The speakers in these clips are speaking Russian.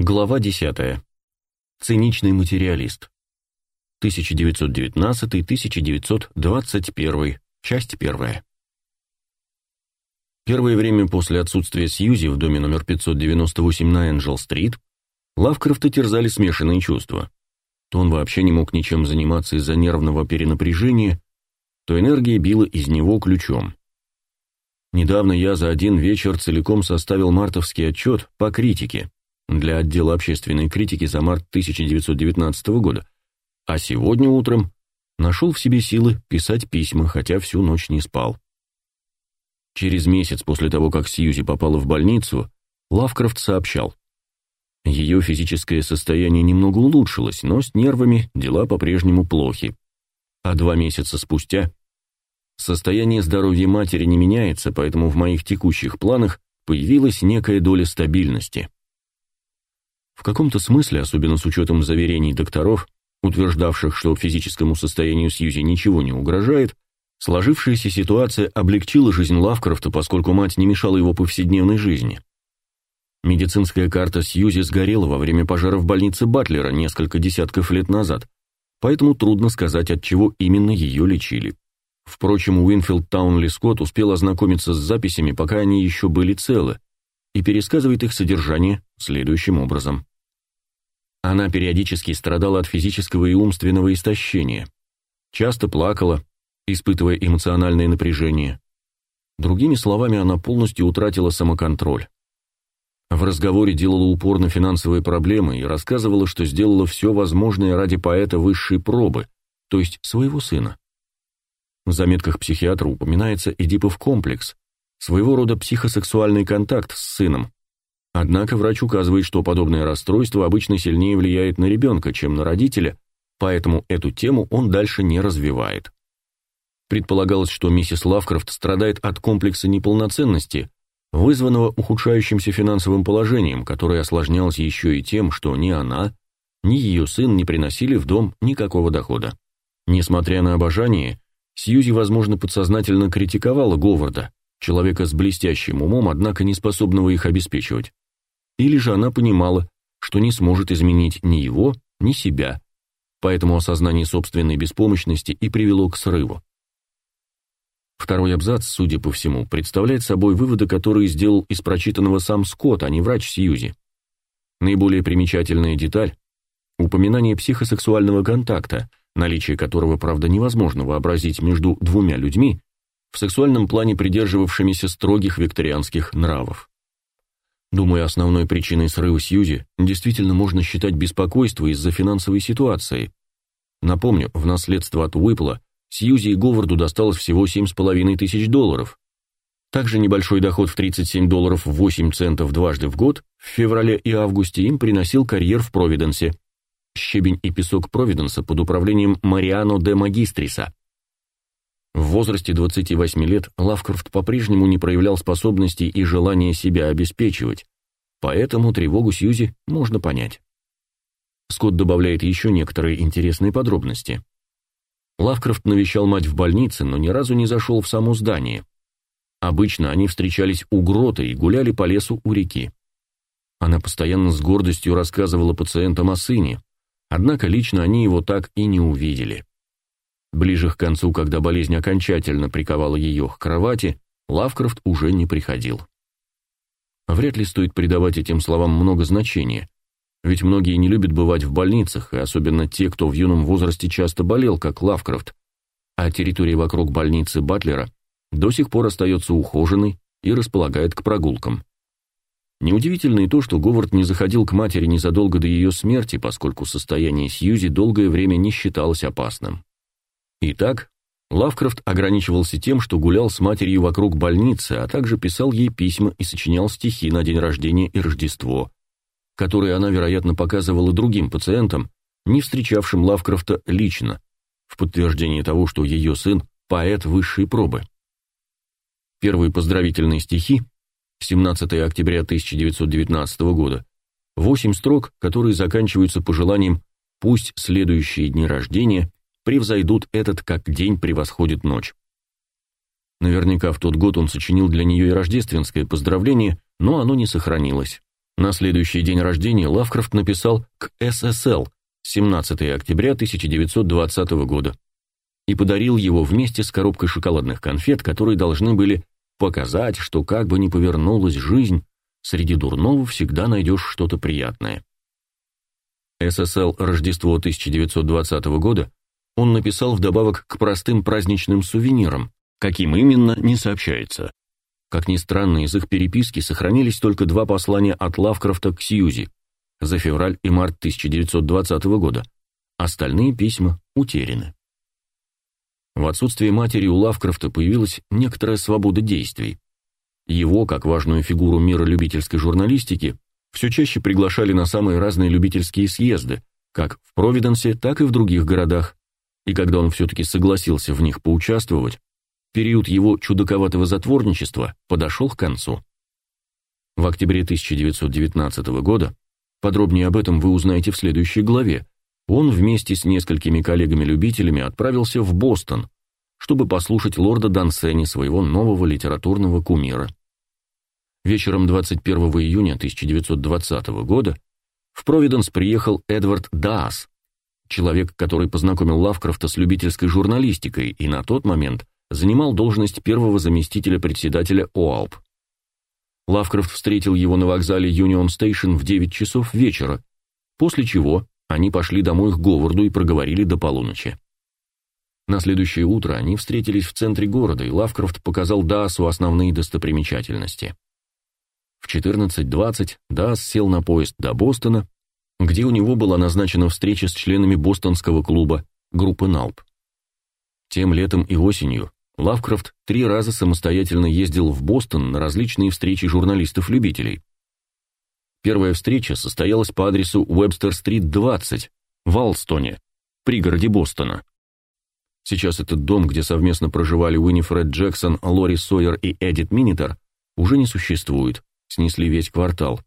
Глава 10. Циничный материалист. 1919-1921. Часть 1. Первое время после отсутствия Сьюзи в доме номер 598 на Энджел-стрит Лавкрафта терзали смешанные чувства. То он вообще не мог ничем заниматься из-за нервного перенапряжения, то энергия била из него ключом. Недавно я за один вечер целиком составил мартовский отчет по критике для отдела общественной критики за март 1919 года, а сегодня утром нашел в себе силы писать письма, хотя всю ночь не спал. Через месяц после того, как Сьюзи попала в больницу, Лавкрафт сообщал. Ее физическое состояние немного улучшилось, но с нервами дела по-прежнему плохи. А два месяца спустя состояние здоровья матери не меняется, поэтому в моих текущих планах появилась некая доля стабильности. В каком-то смысле, особенно с учетом заверений докторов, утверждавших, что физическому состоянию Сьюзи ничего не угрожает, сложившаяся ситуация облегчила жизнь Лавкрафта, поскольку мать не мешала его повседневной жизни. Медицинская карта Сьюзи сгорела во время пожара в больнице Батлера несколько десятков лет назад, поэтому трудно сказать, от чего именно ее лечили. Впрочем, Уинфилд Таунли Скотт успел ознакомиться с записями, пока они еще были целы, и пересказывает их содержание следующим образом. Она периодически страдала от физического и умственного истощения. Часто плакала, испытывая эмоциональное напряжение. Другими словами, она полностью утратила самоконтроль. В разговоре делала упор на финансовые проблемы и рассказывала, что сделала все возможное ради поэта высшей пробы, то есть своего сына. В заметках психиатра упоминается Эдипов комплекс, своего рода психосексуальный контакт с сыном, Однако врач указывает, что подобное расстройство обычно сильнее влияет на ребенка, чем на родителя, поэтому эту тему он дальше не развивает. Предполагалось, что миссис Лавкрафт страдает от комплекса неполноценности, вызванного ухудшающимся финансовым положением, которое осложнялось еще и тем, что ни она, ни ее сын не приносили в дом никакого дохода. Несмотря на обожание, Сьюзи, возможно, подсознательно критиковала Говарда, человека с блестящим умом, однако не способного их обеспечивать. Или же она понимала, что не сможет изменить ни его, ни себя, поэтому осознание собственной беспомощности и привело к срыву. Второй абзац, судя по всему, представляет собой выводы, которые сделал из прочитанного сам Скотт, а не врач Сьюзи. Наиболее примечательная деталь – упоминание психосексуального контакта, наличие которого, правда, невозможно вообразить между двумя людьми, в сексуальном плане придерживавшимися строгих викторианских нравов. Думаю, основной причиной срыва Сьюзи действительно можно считать беспокойство из-за финансовой ситуации. Напомню, в наследство от Уипла Сьюзи и Говарду досталось всего 7,5 тысяч долларов. Также небольшой доход в 37 долларов 8 центов дважды в год в феврале и августе им приносил карьер в Провиденсе. Щебень и песок Провиденса под управлением Мариано де Магистриса. В возрасте 28 лет Лавкрафт по-прежнему не проявлял способностей и желания себя обеспечивать, поэтому тревогу Сьюзи можно понять. Скотт добавляет еще некоторые интересные подробности. Лавкрафт навещал мать в больнице, но ни разу не зашел в само здание. Обычно они встречались у грота и гуляли по лесу у реки. Она постоянно с гордостью рассказывала пациентам о сыне, однако лично они его так и не увидели. Ближе к концу, когда болезнь окончательно приковала ее к кровати, Лавкрафт уже не приходил. Вряд ли стоит придавать этим словам много значения, ведь многие не любят бывать в больницах, и особенно те, кто в юном возрасте часто болел, как Лавкрафт, а территория вокруг больницы Батлера до сих пор остается ухоженной и располагает к прогулкам. Неудивительно и то, что Говард не заходил к матери незадолго до ее смерти, поскольку состояние Сьюзи долгое время не считалось опасным. Итак, Лавкрафт ограничивался тем, что гулял с матерью вокруг больницы, а также писал ей письма и сочинял стихи на день рождения и Рождество, которые она, вероятно, показывала другим пациентам, не встречавшим Лавкрафта лично, в подтверждение того, что ее сын – поэт высшей пробы. Первые поздравительные стихи, 17 октября 1919 года, восемь строк, которые заканчиваются пожеланием «пусть следующие дни рождения превзойдут этот, как день превосходит ночь. Наверняка в тот год он сочинил для нее и рождественское поздравление, но оно не сохранилось. На следующий день рождения Лавкрафт написал к ССЛ 17 октября 1920 года и подарил его вместе с коробкой шоколадных конфет, которые должны были показать, что как бы ни повернулась жизнь, среди дурного всегда найдешь что-то приятное. ССЛ Рождество 1920 года он написал вдобавок к простым праздничным сувенирам, каким именно не сообщается. Как ни странно, из их переписки сохранились только два послания от Лавкрафта к Сьюзи за февраль и март 1920 года. Остальные письма утеряны. В отсутствие матери у Лавкрафта появилась некоторая свобода действий. Его, как важную фигуру мира любительской журналистики, все чаще приглашали на самые разные любительские съезды, как в Провиденсе, так и в других городах. И когда он все-таки согласился в них поучаствовать, период его чудаковатого затворничества подошел к концу. В октябре 1919 года, подробнее об этом вы узнаете в следующей главе, он вместе с несколькими коллегами-любителями отправился в Бостон, чтобы послушать лорда Дансени, своего нового литературного кумира. Вечером 21 июня 1920 года в Провиденс приехал Эдвард Даас, человек, который познакомил Лавкрафта с любительской журналистикой и на тот момент занимал должность первого заместителя председателя ОАЛП. Лавкрафт встретил его на вокзале Юнион Стейшн в 9 часов вечера, после чего они пошли домой к Говарду и проговорили до полуночи. На следующее утро они встретились в центре города, и Лавкрафт показал Даасу основные достопримечательности. В 14.20 Даас сел на поезд до Бостона, где у него была назначена встреча с членами бостонского клуба группы НАЛП. Тем летом и осенью Лавкрафт три раза самостоятельно ездил в Бостон на различные встречи журналистов-любителей. Первая встреча состоялась по адресу Уэбстер-стрит, 20, в Алстоне, пригороде Бостона. Сейчас этот дом, где совместно проживали Уинифред Джексон, Лори Сойер и Эдит Минитер, уже не существует, снесли весь квартал.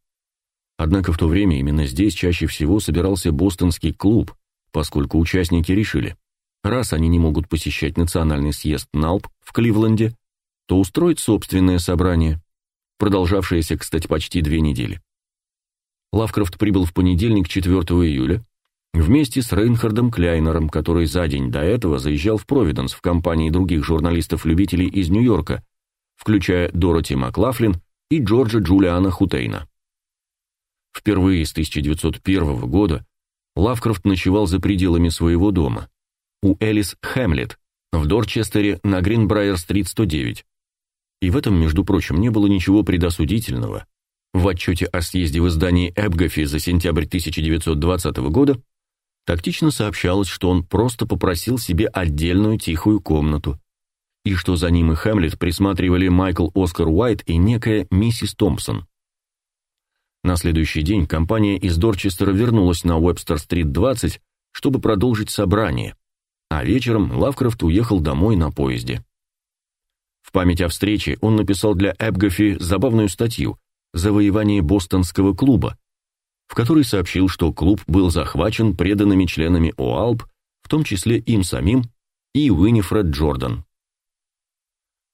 Однако в то время именно здесь чаще всего собирался бостонский клуб, поскольку участники решили, раз они не могут посещать национальный съезд НАЛП в Кливленде, то устроить собственное собрание, продолжавшееся, кстати, почти две недели. Лавкрафт прибыл в понедельник, 4 июля, вместе с Рейнхардом Кляйнером, который за день до этого заезжал в Провиденс в компании других журналистов-любителей из Нью-Йорка, включая Дороти Маклафлин и Джорджа Джулиана Хутейна. Впервые с 1901 года Лавкрафт ночевал за пределами своего дома, у Элис Хэмлет, в Дорчестере на Гринбрайер-стрит 109. И в этом, между прочим, не было ничего предосудительного. В отчете о съезде в издании Эбгафи за сентябрь 1920 года тактично сообщалось, что он просто попросил себе отдельную тихую комнату, и что за ним и Хэмлет присматривали Майкл Оскар Уайт и некая миссис Томпсон. На следующий день компания из Дорчестера вернулась на Уэбстер-стрит 20, чтобы продолжить собрание, а вечером Лавкрафт уехал домой на поезде. В память о встрече он написал для Эбгафи забавную статью, завоевание бостонского клуба, в которой сообщил, что клуб был захвачен преданными членами ОАЛП, в том числе им самим и Уинифред Джордан.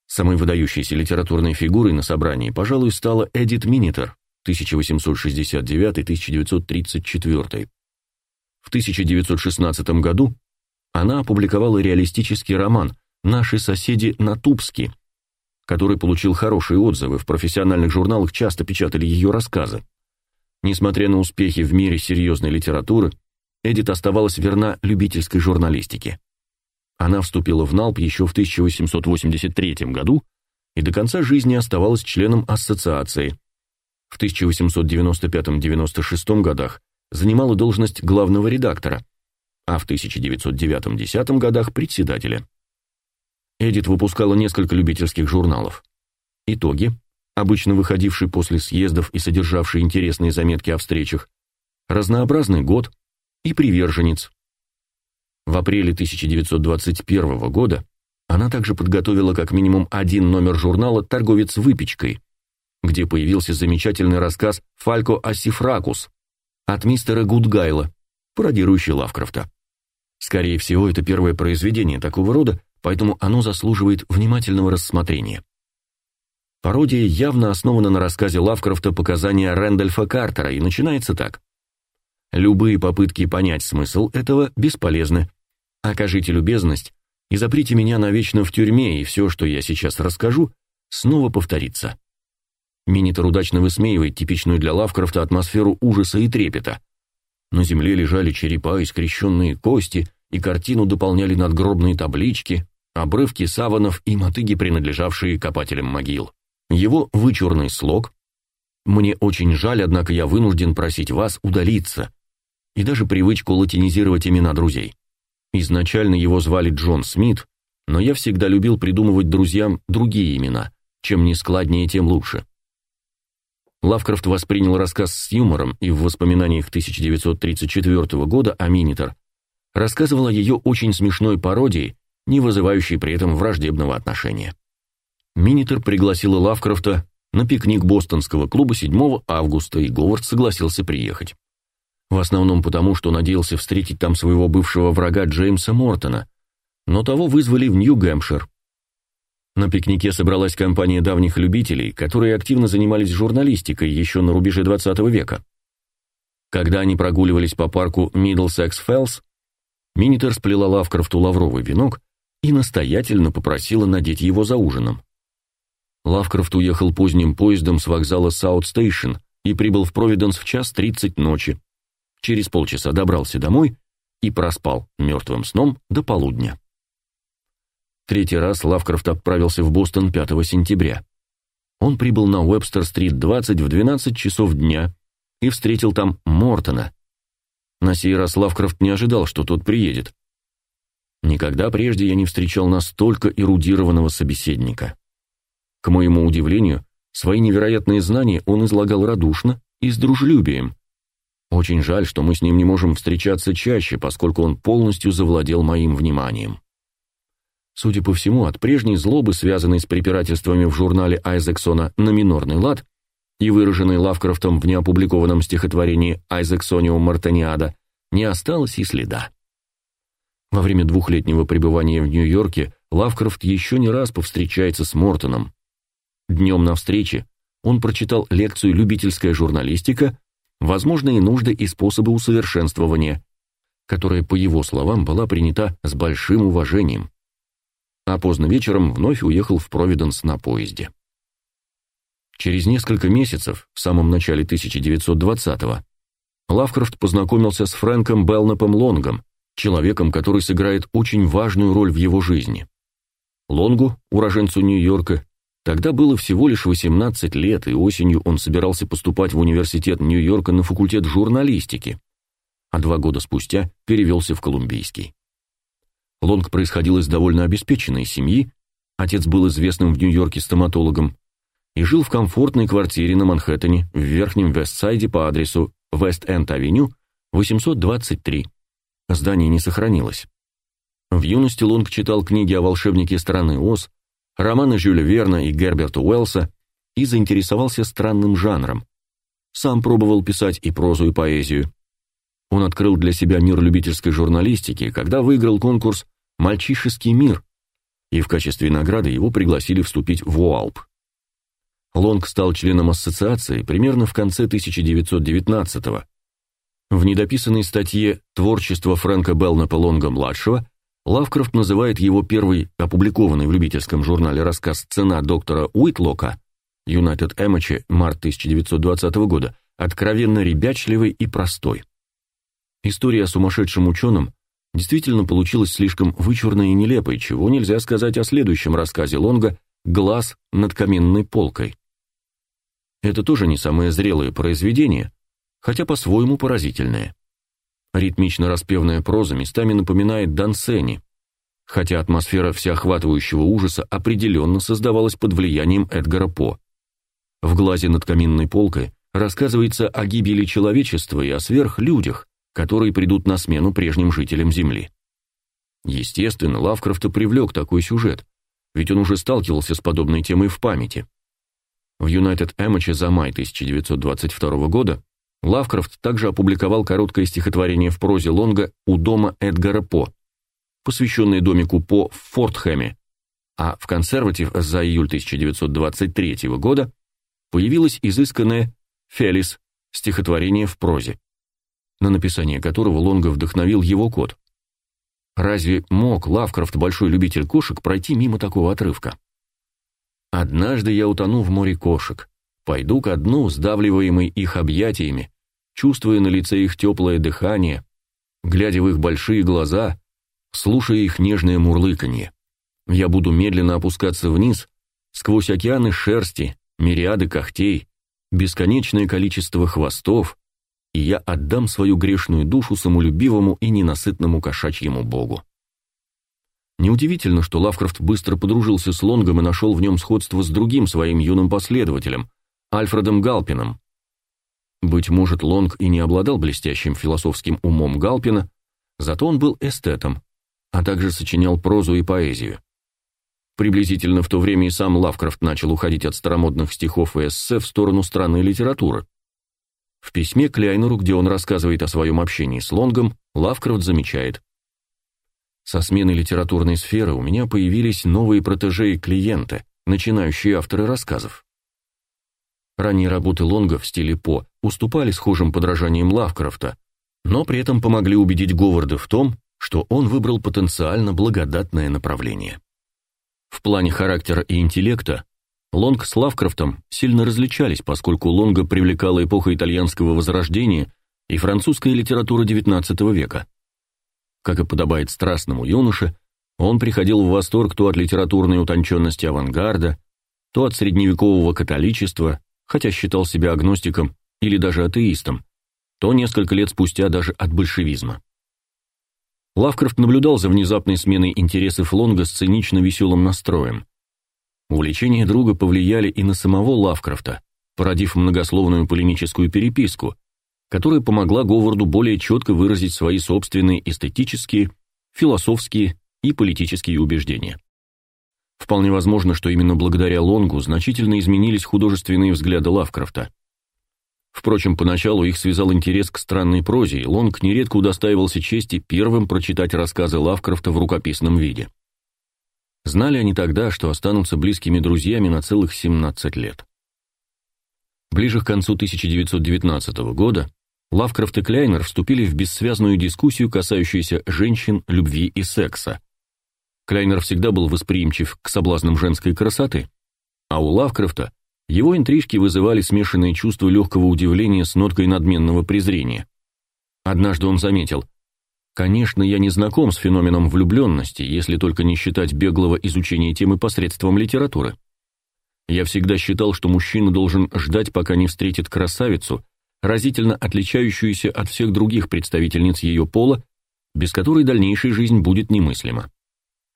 Самой выдающейся литературной фигурой на собрании, пожалуй, стала Эдит Минитер 1869-1934. В 1916 году она опубликовала реалистический роман «Наши соседи на Тупске», который получил хорошие отзывы, в профессиональных журналах часто печатали ее рассказы. Несмотря на успехи в мире серьезной литературы, Эдит оставалась верна любительской журналистике. Она вступила в НАЛП еще в 1883 году и до конца жизни оставалась членом ассоциации. В 1895-96 годах занимала должность главного редактора, а в 1909-10 годах председателя. Эдит выпускала несколько любительских журналов. Итоги, обычно выходившие после съездов и содержавшие интересные заметки о встречах, разнообразный год и приверженец. В апреле 1921 года она также подготовила как минимум один номер журнала «Торговец выпечкой», где появился замечательный рассказ «Фалько Асифракус» от мистера Гудгайла, пародирующий Лавкрафта. Скорее всего, это первое произведение такого рода, поэтому оно заслуживает внимательного рассмотрения. Пародия явно основана на рассказе Лавкрафта «Показания Рэндольфа Картера» и начинается так. Любые попытки понять смысл этого бесполезны. Окажите любезность и заприте меня навечно в тюрьме, и все, что я сейчас расскажу, снова повторится. Минитор удачно высмеивает типичную для Лавкрафта атмосферу ужаса и трепета. На земле лежали черепа и скрещенные кости, и картину дополняли надгробные таблички, обрывки саванов и мотыги, принадлежавшие копателям могил. Его вычурный слог «Мне очень жаль, однако я вынужден просить вас удалиться», и даже привычку латинизировать имена друзей. Изначально его звали Джон Смит, но я всегда любил придумывать друзьям другие имена. Чем не складнее, тем лучше. Лавкрафт воспринял рассказ с юмором и в воспоминаниях 1934 года о Минитор рассказывал о ее очень смешной пародии, не вызывающей при этом враждебного отношения. Минитор пригласила Лавкрафта на пикник бостонского клуба 7 августа, и Говард согласился приехать. В основном потому, что надеялся встретить там своего бывшего врага Джеймса Мортона, но того вызвали в Нью-Гэмпшир. На пикнике собралась компания давних любителей, которые активно занимались журналистикой еще на рубеже 20 века. Когда они прогуливались по парку Миддлсекс Феллс, Минитер сплела Лавкрафту лавровый венок и настоятельно попросила надеть его за ужином. Лавкрафт уехал поздним поездом с вокзала Саут-Стейшн и прибыл в Провиденс в час тридцать ночи. Через полчаса добрался домой и проспал мертвым сном до полудня. Третий раз Лавкрафт отправился в Бостон 5 сентября. Он прибыл на Уэбстер-стрит 20 в 12 часов дня и встретил там Мортона. На сей раз Лавкрафт не ожидал, что тот приедет. Никогда прежде я не встречал настолько эрудированного собеседника. К моему удивлению, свои невероятные знания он излагал радушно и с дружелюбием. Очень жаль, что мы с ним не можем встречаться чаще, поскольку он полностью завладел моим вниманием. Судя по всему, от прежней злобы, связанной с препирательствами в журнале Айзексона на минорный лад и выраженной Лавкрафтом в неопубликованном стихотворении Айзексониум Мартаниада, не осталось и следа. Во время двухлетнего пребывания в Нью-Йорке Лавкрафт еще не раз повстречается с Мортоном. Днем на встрече он прочитал лекцию «Любительская журналистика. Возможные нужды и способы усовершенствования», которая, по его словам, была принята с большим уважением а поздно вечером вновь уехал в Провиденс на поезде. Через несколько месяцев, в самом начале 1920-го, Лавкрафт познакомился с Фрэнком Белнапом Лонгом, человеком, который сыграет очень важную роль в его жизни. Лонгу, уроженцу Нью-Йорка, тогда было всего лишь 18 лет, и осенью он собирался поступать в университет Нью-Йорка на факультет журналистики, а два года спустя перевелся в Колумбийский. Лонг происходил из довольно обеспеченной семьи, отец был известным в Нью-Йорке стоматологом и жил в комфортной квартире на Манхэттене в Верхнем Вестсайде по адресу Вест-Энд-авеню, 823. Здание не сохранилось. В юности Лонг читал книги о волшебнике страны Оз, романы Жюля Верна и Герберта Уэллса и заинтересовался странным жанром. Сам пробовал писать и прозу, и поэзию. Он открыл для себя мир любительской журналистики, когда выиграл конкурс «Мальчишеский мир», и в качестве награды его пригласили вступить в ОАЛП. Лонг стал членом ассоциации примерно в конце 1919-го. В недописанной статье «Творчество Фрэнка Белнапа Лонга-младшего» Лавкрафт называет его первый опубликованный в любительском журнале рассказ «Цена доктора Уитлока» United Amateur, март 1920 года, откровенно ребячливый и простой. История о сумасшедшем ученом действительно получилась слишком вычурной и нелепой, чего нельзя сказать о следующем рассказе Лонга «Глаз над каменной полкой». Это тоже не самое зрелое произведение, хотя по-своему поразительное. Ритмично-распевная проза местами напоминает Дансени, хотя атмосфера всеохватывающего ужаса определенно создавалась под влиянием Эдгара По. В «Глазе над каминной полкой» рассказывается о гибели человечества и о сверхлюдях, которые придут на смену прежним жителям Земли. Естественно, Лавкрафта привлек такой сюжет, ведь он уже сталкивался с подобной темой в памяти. В United Amateur за май 1922 года Лавкрафт также опубликовал короткое стихотворение в прозе Лонга «У дома Эдгара По», посвященное домику По в Фортхэме, а в «Консерватив» за июль 1923 года появилось изысканное «Фелис» стихотворение в прозе, на написание которого Лонга вдохновил его кот. Разве мог Лавкрафт, большой любитель кошек, пройти мимо такого отрывка? «Однажды я утону в море кошек, пойду ко дну, сдавливаемый их объятиями, чувствуя на лице их теплое дыхание, глядя в их большие глаза, слушая их нежное мурлыканье. Я буду медленно опускаться вниз, сквозь океаны шерсти, мириады когтей, бесконечное количество хвостов, и я отдам свою грешную душу самолюбивому и ненасытному кошачьему богу. Неудивительно, что Лавкрафт быстро подружился с Лонгом и нашел в нем сходство с другим своим юным последователем, Альфредом Галпином. Быть может, Лонг и не обладал блестящим философским умом Галпина, зато он был эстетом, а также сочинял прозу и поэзию. Приблизительно в то время и сам Лавкрафт начал уходить от старомодных стихов и эссе в сторону странной литературы. В письме к Ляйнеру, где он рассказывает о своем общении с Лонгом, Лавкрафт замечает: со сменой литературной сферы у меня появились новые протеже и клиенты, начинающие авторы рассказов. Ранние работы Лонга в стиле По уступали схожим подражаниям Лавкрафта, но при этом помогли убедить Говарда в том, что он выбрал потенциально благодатное направление. В плане характера и интеллекта Лонг с Лавкрафтом сильно различались, поскольку Лонга привлекала эпоха итальянского возрождения и французская литература XIX века. Как и подобает страстному юноше, он приходил в восторг то от литературной утонченности авангарда, то от средневекового католичества, хотя считал себя агностиком или даже атеистом, то несколько лет спустя даже от большевизма. Лавкрафт наблюдал за внезапной сменой интересов Лонга с цинично веселым настроем. Увлечения друга повлияли и на самого Лавкрафта, породив многословную полемическую переписку, которая помогла Говарду более четко выразить свои собственные эстетические, философские и политические убеждения. Вполне возможно, что именно благодаря Лонгу значительно изменились художественные взгляды Лавкрафта. Впрочем, поначалу их связал интерес к странной прозе, и Лонг нередко удостаивался чести первым прочитать рассказы Лавкрафта в рукописном виде. Знали они тогда, что останутся близкими друзьями на целых 17 лет. Ближе к концу 1919 года Лавкрафт и Кляйнер вступили в бессвязную дискуссию, касающуюся женщин, любви и секса. Кляйнер всегда был восприимчив к соблазнам женской красоты, а у Лавкрафта его интрижки вызывали смешанные чувства легкого удивления с ноткой надменного презрения. Однажды он заметил, «Конечно, я не знаком с феноменом влюбленности, если только не считать беглого изучения темы посредством литературы. Я всегда считал, что мужчина должен ждать, пока не встретит красавицу, разительно отличающуюся от всех других представительниц ее пола, без которой дальнейшая жизнь будет немыслима.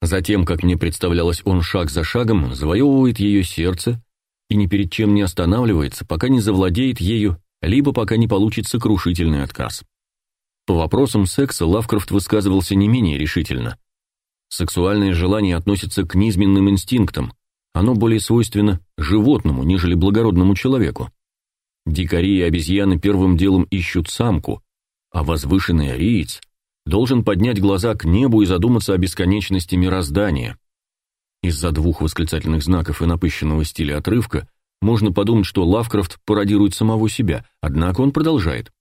Затем, как мне представлялось, он шаг за шагом завоевывает ее сердце, и ни перед чем не останавливается, пока не завладеет ею, либо пока не получит сокрушительный отказ. По вопросам секса Лавкрафт высказывался не менее решительно. Сексуальное желание относится к низменным инстинктам, оно более свойственно животному, нежели благородному человеку. Дикари и обезьяны первым делом ищут самку, а возвышенный ариец должен поднять глаза к небу и задуматься о бесконечности мироздания. Из-за двух восклицательных знаков и напыщенного стиля отрывка можно подумать, что Лавкрафт пародирует самого себя, однако он продолжает.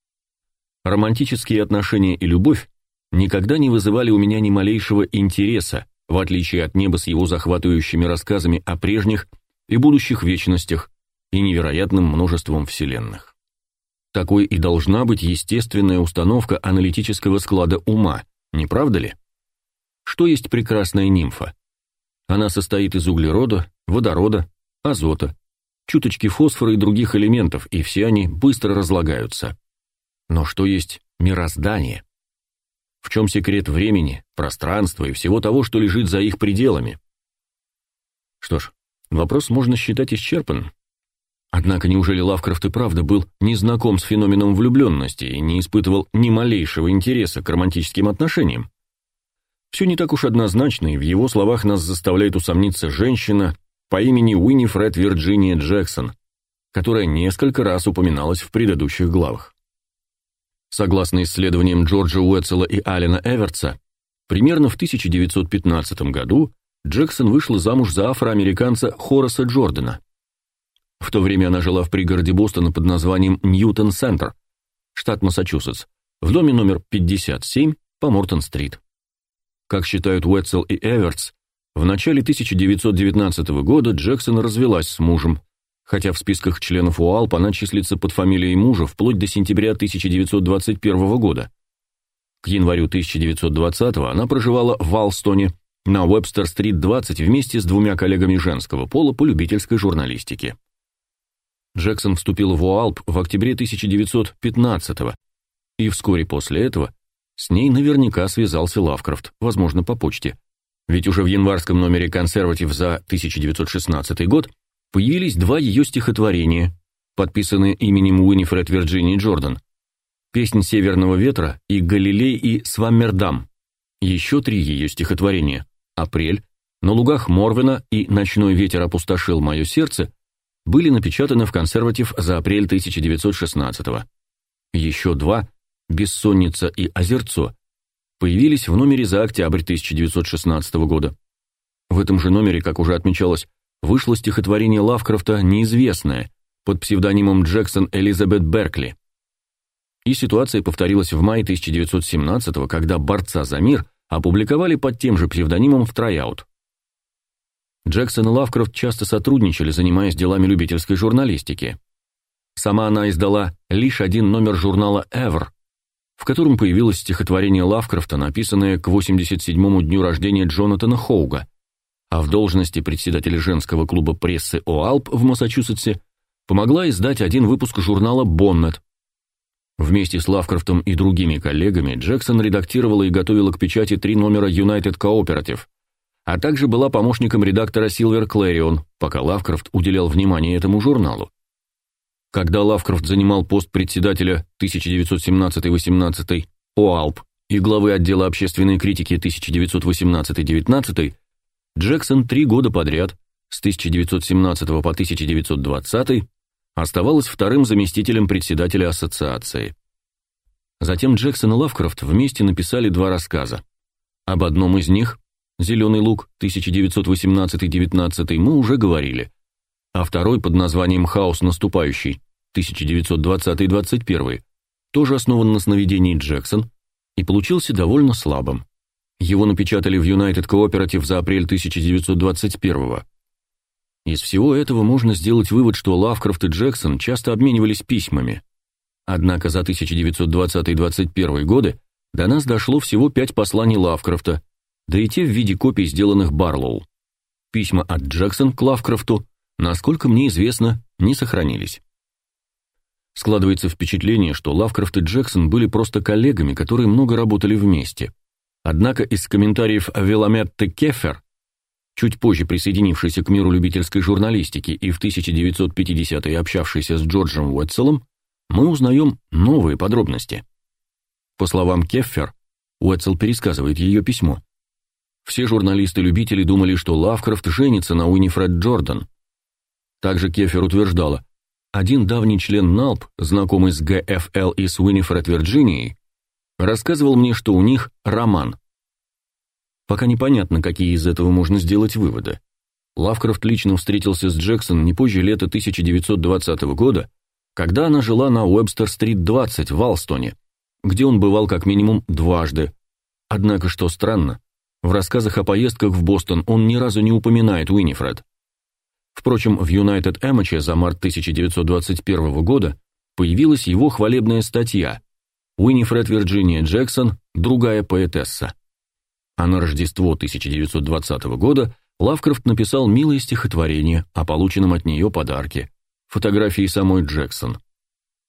Романтические отношения и любовь никогда не вызывали у меня ни малейшего интереса, в отличие от неба с его захватывающими рассказами о прежних и будущих вечностях и невероятным множеством вселенных. Такой и должна быть естественная установка аналитического склада ума, не правда ли? Что есть прекрасная нимфа? Она состоит из углерода, водорода, азота, чуточки фосфора и других элементов, и все они быстро разлагаются. Но что есть мироздание? В чем секрет времени, пространства и всего того, что лежит за их пределами? Что ж, вопрос можно считать исчерпанным. Однако неужели Лавкрафт и правда был не знаком с феноменом влюбленности и не испытывал ни малейшего интереса к романтическим отношениям? Все не так уж однозначно, и в его словах нас заставляет усомниться женщина по имени Уинифред Вирджиния Джексон, которая несколько раз упоминалась в предыдущих главах. Согласно исследованиям Джорджа Уэтсела и Алина Эвертса, примерно в 1915 году Джексон вышла замуж за афроамериканца Хораса Джордана. В то время она жила в пригороде Бостона под названием Ньютон-Центр, штат Массачусетс, в доме номер 57 по Мортон-стрит. Как считают Уэтсел и Эвертс, в начале 1919 года Джексон развелась с мужем, хотя в списках членов УАЛП она числится под фамилией мужа вплоть до сентября 1921 года. К январю 1920 она проживала в Валстоне на Уэбстер-стрит 20 вместе с двумя коллегами женского пола по любительской журналистике. Джексон вступила в УАЛП в октябре 1915 и вскоре после этого с ней наверняка связался Лавкрафт, возможно, по почте. Ведь уже в январском номере «Консерватив» за 1916 год появились два ее стихотворения, подписанные именем Уинифред Вирджинии Джордан – «Песнь северного ветра» и «Галилей» и «Сваммердам». Еще три ее стихотворения «Апрель», «На лугах Морвена» и «Ночной ветер опустошил мое сердце» были напечатаны в «Консерватив» за апрель 1916 -го. Еще два «Бессонница» и «Озерцо» появились в номере за октябрь 1916 года. В этом же номере, как уже отмечалось, вышло стихотворение Лавкрафта «Неизвестное» под псевдонимом Джексон Элизабет Беркли. И ситуация повторилась в мае 1917 когда борца за мир опубликовали под тем же псевдонимом в Tryout. Джексон и Лавкрафт часто сотрудничали, занимаясь делами любительской журналистики. Сама она издала лишь один номер журнала Ever, в котором появилось стихотворение Лавкрафта, написанное к 87-му дню рождения Джонатана Хоуга, а в должности председателя женского клуба прессы ОАЛП в Массачусетсе помогла издать один выпуск журнала «Bonnet», Вместе с Лавкрафтом и другими коллегами Джексон редактировала и готовила к печати три номера United Cooperative, а также была помощником редактора Silver Clarion, пока Лавкрафт уделял внимание этому журналу. Когда Лавкрафт занимал пост председателя 1917-18 ОАЛП и главы отдела общественной критики 1918-19, Джексон три года подряд, с 1917 по 1920, оставалась вторым заместителем председателя ассоциации. Затем Джексон и Лавкрафт вместе написали два рассказа. Об одном из них, «Зеленый лук» 1918-19, мы уже говорили, а второй под названием «Хаос наступающий» 1920-21 тоже основан на сновидении Джексон и получился довольно слабым. Его напечатали в United Cooperative за апрель 1921 года. Из всего этого можно сделать вывод, что Лавкрафт и Джексон часто обменивались письмами. Однако за 1920-21 годы до нас дошло всего пять посланий Лавкрафта, да и те в виде копий, сделанных Барлоу. Письма от Джексон к Лавкрафту, насколько мне известно, не сохранились. Складывается впечатление, что Лавкрафт и Джексон были просто коллегами, которые много работали вместе. Однако из комментариев Велометты Кеффер чуть позже присоединившийся к миру любительской журналистики и в 1950-е общавшийся с Джорджем Уэтселом, мы узнаем новые подробности. По словам Кеффер, Уэтсел пересказывает ее письмо. Все журналисты-любители думали, что Лавкрафт женится на Уинифред Джордан. Также Кеффер утверждала, один давний член НАЛП, знакомый с ГФЛ и с Уинифред Вирджинией, рассказывал мне, что у них роман. Пока непонятно, какие из этого можно сделать выводы. Лавкрафт лично встретился с Джексон не позже лета 1920 года, когда она жила на Уэбстер-стрит 20 в Алстоне, где он бывал как минимум дважды. Однако, что странно, в рассказах о поездках в Бостон он ни разу не упоминает Уинифред. Впрочем, в United Amateur за март 1921 года появилась его хвалебная статья «Уинифред Вирджиния Джексон, другая поэтесса». А на Рождество 1920 года Лавкрафт написал милое стихотворение о полученном от нее подарке – фотографии самой Джексон.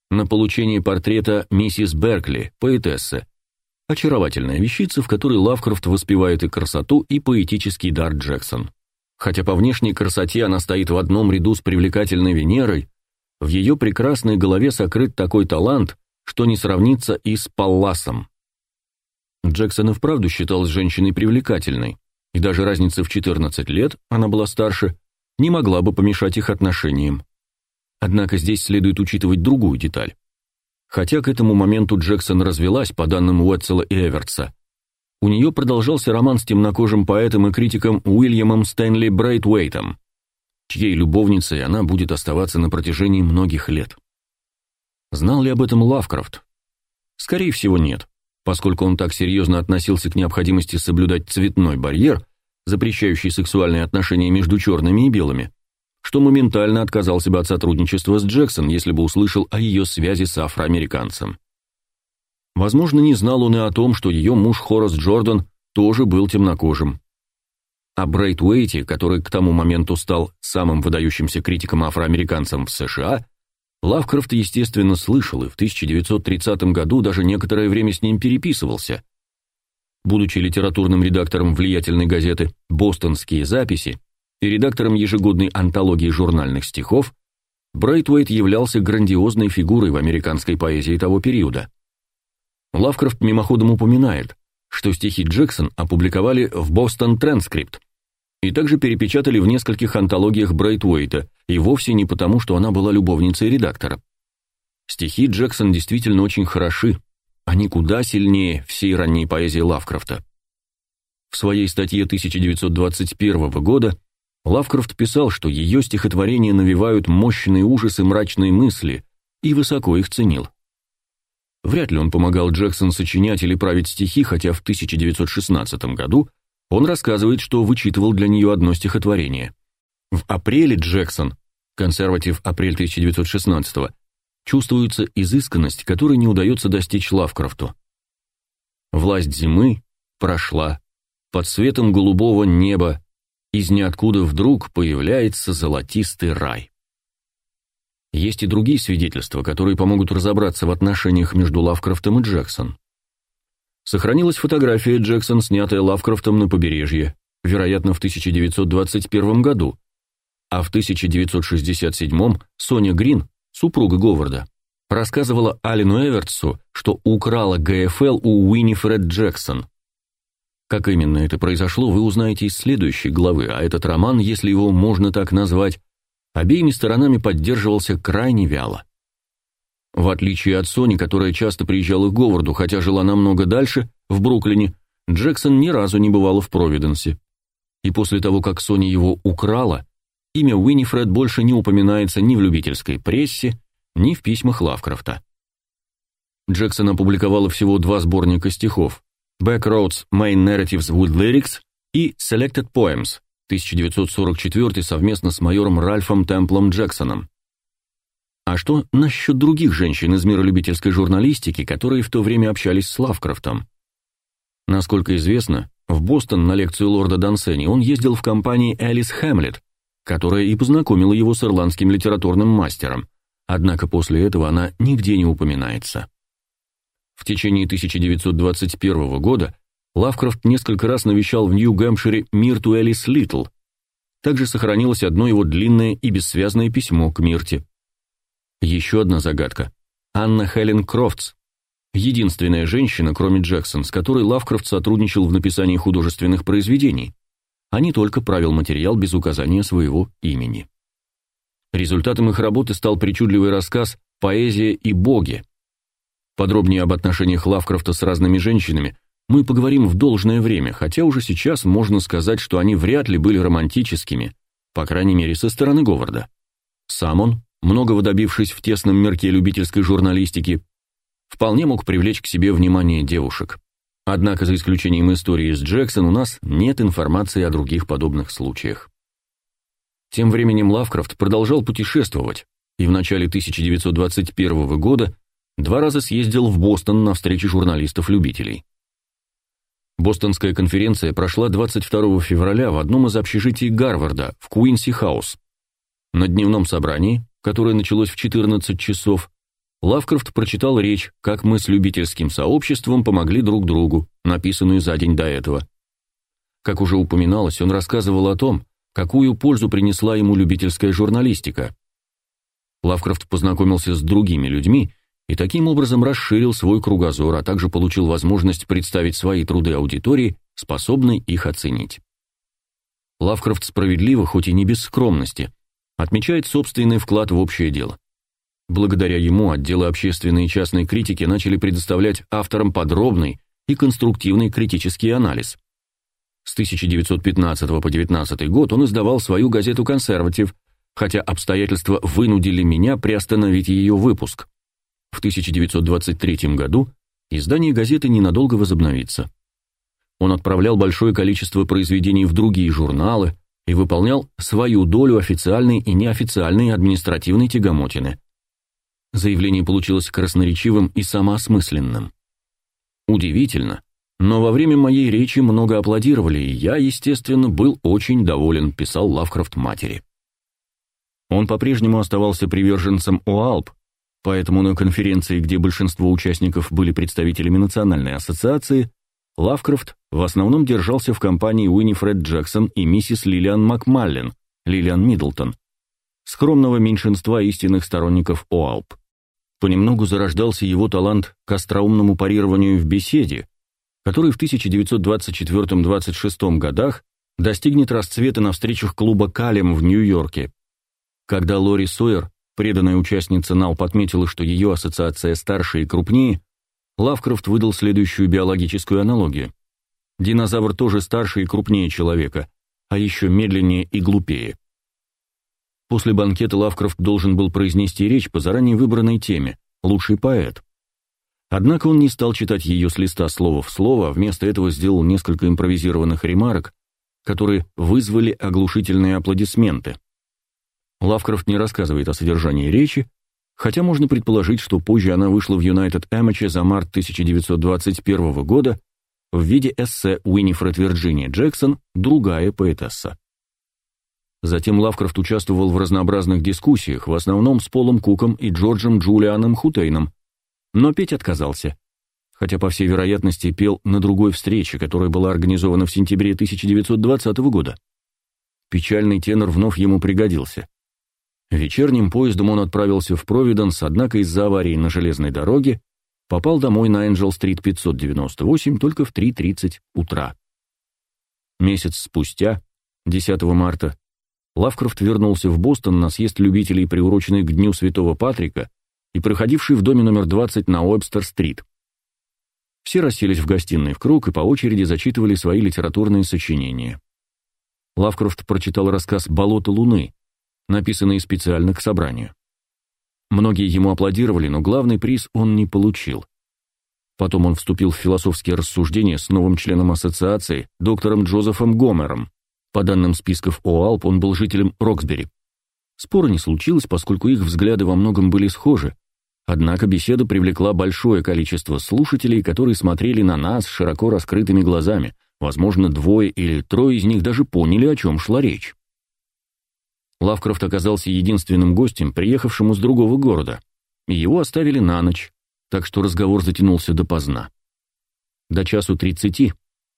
На получение портрета миссис Беркли, поэтессы. Очаровательная вещица, в которой Лавкрафт воспевает и красоту, и поэтический дар Джексон. Хотя по внешней красоте она стоит в одном ряду с привлекательной Венерой, в ее прекрасной голове сокрыт такой талант, что не сравнится и с Палласом. Джексон и вправду считалась женщиной привлекательной, и даже разница в 14 лет, она была старше, не могла бы помешать их отношениям. Однако здесь следует учитывать другую деталь. Хотя к этому моменту Джексон развелась, по данным Уэтсела и Эвертса, у нее продолжался роман с темнокожим поэтом и критиком Уильямом Стэнли Брейтвейтом, чьей любовницей она будет оставаться на протяжении многих лет. Знал ли об этом Лавкрафт? Скорее всего, нет, поскольку он так серьезно относился к необходимости соблюдать цветной барьер, запрещающий сексуальные отношения между черными и белыми, что моментально отказался бы от сотрудничества с Джексон, если бы услышал о ее связи с афроамериканцем. Возможно, не знал он и о том, что ее муж Хорас Джордан тоже был темнокожим. О Брейт Уэйте, который к тому моменту стал самым выдающимся критиком-афроамериканцем в США, Лавкрафт, естественно, слышал и в 1930 году даже некоторое время с ним переписывался. Будучи литературным редактором влиятельной газеты «Бостонские записи» и редактором ежегодной антологии журнальных стихов, Брейтвейт являлся грандиозной фигурой в американской поэзии того периода. Лавкрафт мимоходом упоминает, что стихи Джексон опубликовали в «Бостон Транскрипт», и также перепечатали в нескольких антологиях Брейтвейта, и вовсе не потому, что она была любовницей редактора. Стихи Джексон действительно очень хороши, они куда сильнее всей ранней поэзии Лавкрафта. В своей статье 1921 года Лавкрафт писал, что ее стихотворения навевают мощные ужасы мрачные мысли, и высоко их ценил. Вряд ли он помогал Джексон сочинять или править стихи, хотя в 1916 году он рассказывает, что вычитывал для нее одно стихотворение. В апреле Джексон, консерватив апрель 1916 чувствуется изысканность, которой не удается достичь Лавкрафту. Власть зимы прошла, под светом голубого неба из ниоткуда вдруг появляется золотистый рай. Есть и другие свидетельства, которые помогут разобраться в отношениях между Лавкрафтом и Джексон. Сохранилась фотография Джексон, снятая Лавкрафтом на побережье, вероятно, в 1921 году, а в 1967 Соня Грин, супруга Говарда, рассказывала Алину Эвертсу, что украла ГФЛ у Уинифред Джексон. Как именно это произошло, вы узнаете из следующей главы, а этот роман, если его можно так назвать, обеими сторонами поддерживался крайне вяло. В отличие от Сони, которая часто приезжала к Говарду, хотя жила намного дальше, в Бруклине, Джексон ни разу не бывала в Провиденсе. И после того, как Сони его украла, имя Уинифред больше не упоминается ни в любительской прессе, ни в письмах Лавкрафта. Джексон опубликовала всего два сборника стихов Backroads Main Narratives with Lyrics и Selected Poems 1944 совместно с майором Ральфом Темплом Джексоном. А что насчет других женщин из мира любительской журналистики, которые в то время общались с Лавкрафтом? Насколько известно, в Бостон на лекцию лорда Дансени он ездил в компании Элис Хэмлет, которая и познакомила его с ирландским литературным мастером, однако после этого она нигде не упоминается. В течение 1921 года Лавкрафт несколько раз навещал в Нью-Гэмпшире Мирту Элис Литл. Также сохранилось одно его длинное и бессвязное письмо к Мирте. Еще одна загадка. Анна Хелен Крофтс. Единственная женщина, кроме Джексон, с которой Лавкрафт сотрудничал в написании художественных произведений, а не только правил материал без указания своего имени. Результатом их работы стал причудливый рассказ «Поэзия и боги». Подробнее об отношениях Лавкрафта с разными женщинами мы поговорим в должное время, хотя уже сейчас можно сказать, что они вряд ли были романтическими, по крайней мере, со стороны Говарда. Сам он многого добившись в тесном мирке любительской журналистики, вполне мог привлечь к себе внимание девушек. Однако, за исключением истории с Джексон, у нас нет информации о других подобных случаях. Тем временем Лавкрафт продолжал путешествовать и в начале 1921 года два раза съездил в Бостон на встречи журналистов-любителей. Бостонская конференция прошла 22 февраля в одном из общежитий Гарварда в Куинси-хаус. На дневном собрании которое началось в 14 часов, Лавкрафт прочитал речь «Как мы с любительским сообществом помогли друг другу», написанную за день до этого. Как уже упоминалось, он рассказывал о том, какую пользу принесла ему любительская журналистика. Лавкрафт познакомился с другими людьми и таким образом расширил свой кругозор, а также получил возможность представить свои труды аудитории, способной их оценить. Лавкрафт справедливо, хоть и не без скромности, отмечает собственный вклад в общее дело. Благодаря ему отделы общественной и частной критики начали предоставлять авторам подробный и конструктивный критический анализ. С 1915 по 19 год он издавал свою газету «Консерватив», хотя обстоятельства вынудили меня приостановить ее выпуск. В 1923 году издание газеты ненадолго возобновится. Он отправлял большое количество произведений в другие журналы и выполнял свою долю официальной и неофициальной административной тягомотины. Заявление получилось красноречивым и самоосмысленным. Удивительно, но во время моей речи много аплодировали, и я, естественно, был очень доволен, писал Лавкрафт матери. Он по-прежнему оставался приверженцем ОАЛП, поэтому на конференции, где большинство участников были представителями Национальной ассоциации, Лавкрафт в основном держался в компании Уинифред Джексон и миссис Лилиан Макмаллен, Лилиан Миддлтон, скромного меньшинства истинных сторонников ОАЛП. Понемногу зарождался его талант к остроумному парированию в беседе, который в 1924-26 годах достигнет расцвета на встречах клуба «Калем» в Нью-Йорке. Когда Лори Сойер, преданная участница НАЛП, отметила, что ее ассоциация старше и крупнее, Лавкрафт выдал следующую биологическую аналогию. Динозавр тоже старше и крупнее человека, а еще медленнее и глупее. После банкета Лавкрафт должен был произнести речь по заранее выбранной теме «Лучший поэт». Однако он не стал читать ее с листа слово в слово, а вместо этого сделал несколько импровизированных ремарок, которые вызвали оглушительные аплодисменты. Лавкрафт не рассказывает о содержании речи, хотя можно предположить, что позже она вышла в United Amateur за март 1921 года в виде эссе Уинифред Вирджиния Джексон «Другая поэтесса». Затем Лавкрафт участвовал в разнообразных дискуссиях, в основном с Полом Куком и Джорджем Джулианом Хутейном, но петь отказался, хотя, по всей вероятности, пел на другой встрече, которая была организована в сентябре 1920 года. Печальный тенор вновь ему пригодился. Вечерним поездом он отправился в Провиденс, однако из-за аварии на железной дороге попал домой на Энджел-стрит 598 только в 3.30 утра. Месяц спустя, 10 марта, Лавкрафт вернулся в Бостон на съезд любителей, приуроченный к Дню Святого Патрика, и проходивший в доме номер 20 на Уэбстер-стрит. Все расселись в гостиной в круг и по очереди зачитывали свои литературные сочинения. Лавкрафт прочитал рассказ «Болото Луны», написанный специально к собранию. Многие ему аплодировали, но главный приз он не получил. Потом он вступил в философские рассуждения с новым членом ассоциации, доктором Джозефом Гомером. По данным списков ОАЛП, он был жителем Роксбери. Спора не случилось, поскольку их взгляды во многом были схожи, Однако беседа привлекла большое количество слушателей, которые смотрели на нас широко раскрытыми глазами. Возможно, двое или трое из них даже поняли, о чем шла речь. Лавкрафт оказался единственным гостем, приехавшим из другого города, и его оставили на ночь, так что разговор затянулся допоздна. До часу тридцати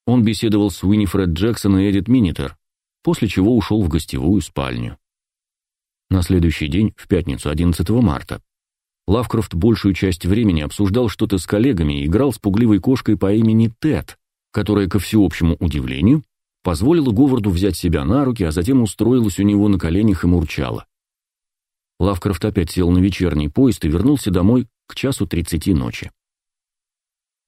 он беседовал с Уинифред Джексон и Эдит Минитер, после чего ушел в гостевую спальню. На следующий день, в пятницу 11 марта, Лавкрафт большую часть времени обсуждал что-то с коллегами и играл с пугливой кошкой по имени Тед, которая, ко всеобщему удивлению, позволила Говарду взять себя на руки, а затем устроилась у него на коленях и мурчала. Лавкрафт опять сел на вечерний поезд и вернулся домой к часу тридцати ночи.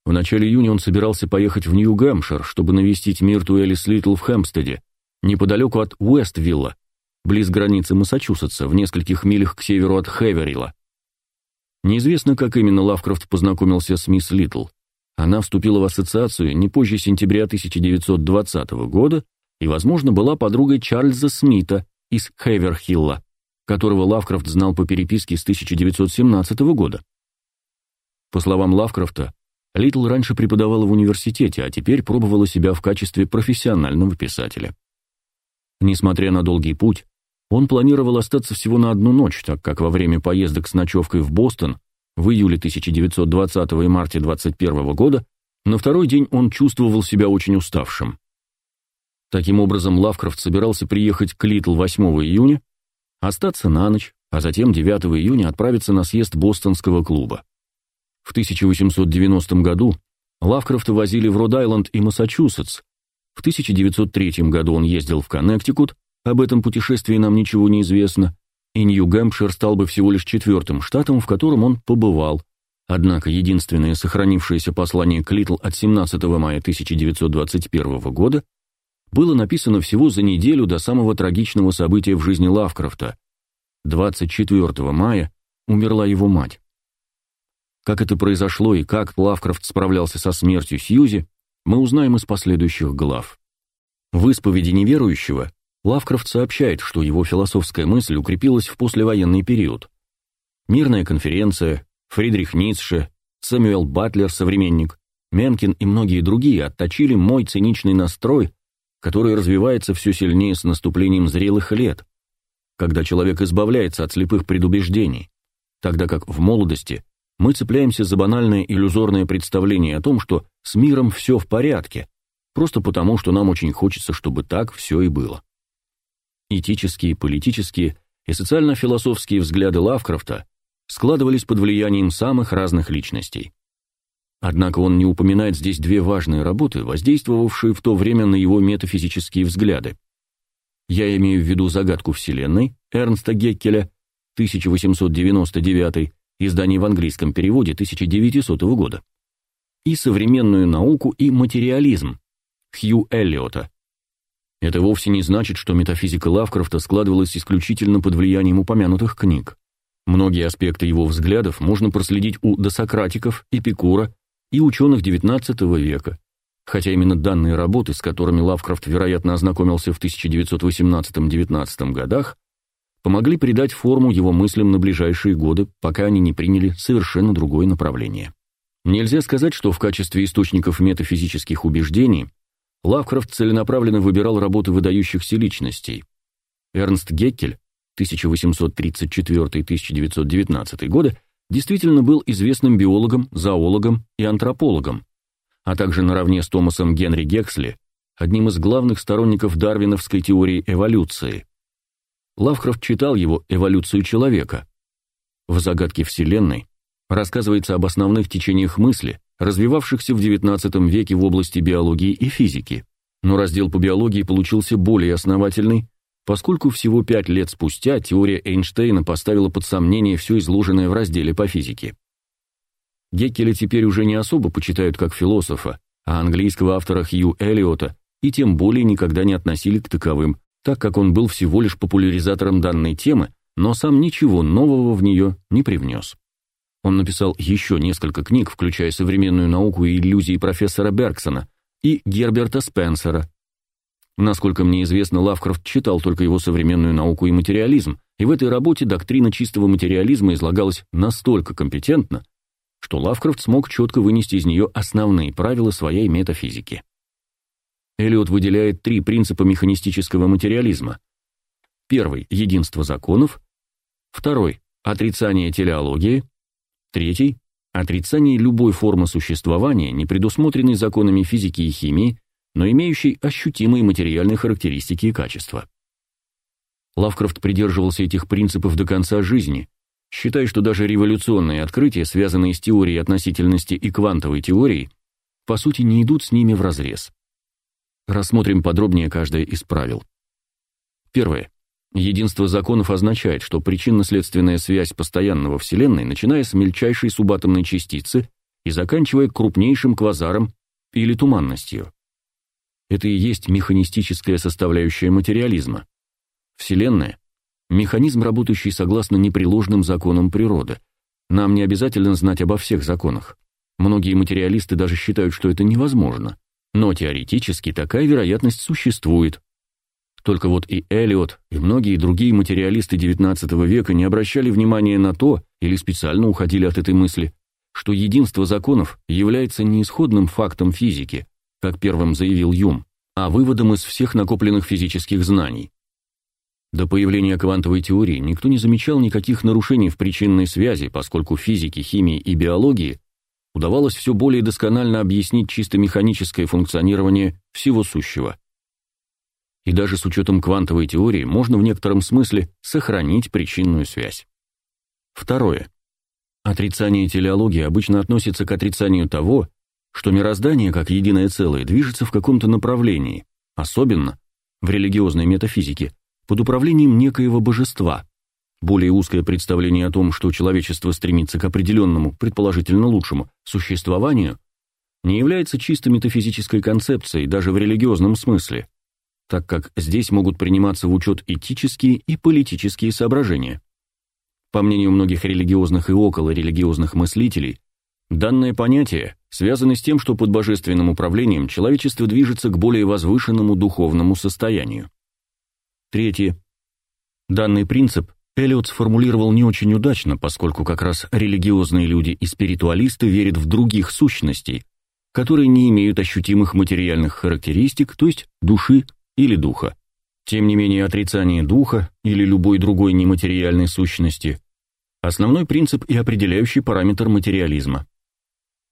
В начале июня он собирался поехать в Нью-Гэмпшир, чтобы навестить Мирту Элис Литл в Хэмпстеде, неподалеку от Уэствилла, близ границы Массачусетса, в нескольких милях к северу от Хеверила. Неизвестно, как именно Лавкрафт познакомился с мисс Литл. Она вступила в ассоциацию не позже сентября 1920 года и, возможно, была подругой Чарльза Смита из Хеверхилла, которого Лавкрафт знал по переписке с 1917 года. По словам Лавкрафта, Литл раньше преподавала в университете, а теперь пробовала себя в качестве профессионального писателя. Несмотря на долгий путь, он планировал остаться всего на одну ночь, так как во время поездок с ночевкой в Бостон в июле 1920 и марте 21 года на второй день он чувствовал себя очень уставшим. Таким образом, Лавкрафт собирался приехать к Литл 8 июня, остаться на ночь, а затем 9 июня отправиться на съезд Бостонского клуба. В 1890 году Лавкрафта возили в Род-Айленд и Массачусетс. В 1903 году он ездил в Коннектикут, об этом путешествии нам ничего не известно, и Нью-Гэмпшир стал бы всего лишь четвертым штатом, в котором он побывал, Однако единственное сохранившееся послание Клитл от 17 мая 1921 года было написано всего за неделю до самого трагичного события в жизни Лавкрафта. 24 мая умерла его мать. Как это произошло и как Лавкрафт справлялся со смертью Сьюзи, мы узнаем из последующих глав. В исповеди неверующего Лавкрафт сообщает, что его философская мысль укрепилась в послевоенный период. Мирная конференция, Фридрих Ницше, Сэмюэл Батлер, современник, Менкин и многие другие отточили мой циничный настрой, который развивается все сильнее с наступлением зрелых лет, когда человек избавляется от слепых предубеждений, тогда как в молодости мы цепляемся за банальное иллюзорное представление о том, что с миром все в порядке, просто потому, что нам очень хочется, чтобы так все и было. Этические, политические и социально-философские взгляды Лавкрафта складывались под влиянием самых разных личностей. Однако он не упоминает здесь две важные работы, воздействовавшие в то время на его метафизические взгляды. Я имею в виду «Загадку Вселенной» Эрнста Геккеля, 1899, издание в английском переводе 1900 года, и «Современную науку и материализм» Хью Эллиота, это вовсе не значит, что метафизика Лавкрафта складывалась исключительно под влиянием упомянутых книг. Многие аспекты его взглядов можно проследить у досократиков, Эпикура и ученых XIX века, хотя именно данные работы, с которыми Лавкрафт, вероятно, ознакомился в 1918-19 годах, помогли придать форму его мыслям на ближайшие годы, пока они не приняли совершенно другое направление. Нельзя сказать, что в качестве источников метафизических убеждений Лавкрафт целенаправленно выбирал работы выдающихся личностей. Эрнст Геккель, 1834-1919 годы, действительно был известным биологом, зоологом и антропологом, а также наравне с Томасом Генри Гексли, одним из главных сторонников дарвиновской теории эволюции. Лавкрафт читал его «Эволюцию человека». В «Загадке Вселенной» рассказывается об основных течениях мысли, развивавшихся в XIX веке в области биологии и физики. Но раздел по биологии получился более основательный, поскольку всего пять лет спустя теория Эйнштейна поставила под сомнение все изложенное в разделе по физике. Геккеля теперь уже не особо почитают как философа, а английского автора Хью Эллиота и тем более никогда не относили к таковым, так как он был всего лишь популяризатором данной темы, но сам ничего нового в нее не привнес. Он написал еще несколько книг, включая современную науку и иллюзии профессора Бергсона и Герберта Спенсера. Насколько мне известно, Лавкрафт читал только его современную науку и материализм, и в этой работе доктрина чистого материализма излагалась настолько компетентно, что Лавкрафт смог четко вынести из нее основные правила своей метафизики. Эллиот выделяет три принципа механистического материализма. Первый – единство законов. Второй – отрицание телеологии. Третий – отрицание любой формы существования, не предусмотренной законами физики и химии, но имеющей ощутимые материальные характеристики и качества. Лавкрафт придерживался этих принципов до конца жизни, считая, что даже революционные открытия, связанные с теорией относительности и квантовой теорией, по сути не идут с ними вразрез. Рассмотрим подробнее каждое из правил. Первое. Единство законов означает, что причинно-следственная связь постоянного Вселенной, начиная с мельчайшей субатомной частицы и заканчивая крупнейшим квазаром или туманностью. Это и есть механистическая составляющая материализма. Вселенная — механизм, работающий согласно непреложным законам природы. Нам не обязательно знать обо всех законах. Многие материалисты даже считают, что это невозможно. Но теоретически такая вероятность существует, только вот и Эллиот, и многие другие материалисты XIX века не обращали внимания на то, или специально уходили от этой мысли, что единство законов является не исходным фактом физики, как первым заявил Юм, а выводом из всех накопленных физических знаний. До появления квантовой теории никто не замечал никаких нарушений в причинной связи, поскольку физике, химии и биологии удавалось все более досконально объяснить чисто механическое функционирование всего сущего и даже с учетом квантовой теории можно в некотором смысле сохранить причинную связь. Второе. Отрицание телеологии обычно относится к отрицанию того, что мироздание как единое целое движется в каком-то направлении, особенно в религиозной метафизике, под управлением некоего божества. более узкое представление о том, что человечество стремится к определенному, предположительно лучшему, существованию, не является чисто метафизической концепцией даже в религиозном смысле, так как здесь могут приниматься в учет этические и политические соображения. По мнению многих религиозных и околорелигиозных мыслителей, данное понятие связано с тем, что под божественным управлением человечество движется к более возвышенному духовному состоянию. Третье. Данный принцип Эллиот сформулировал не очень удачно, поскольку как раз религиозные люди и спиритуалисты верят в других сущностей, которые не имеют ощутимых материальных характеристик, то есть души или духа. Тем не менее, отрицание духа или любой другой нематериальной сущности – основной принцип и определяющий параметр материализма.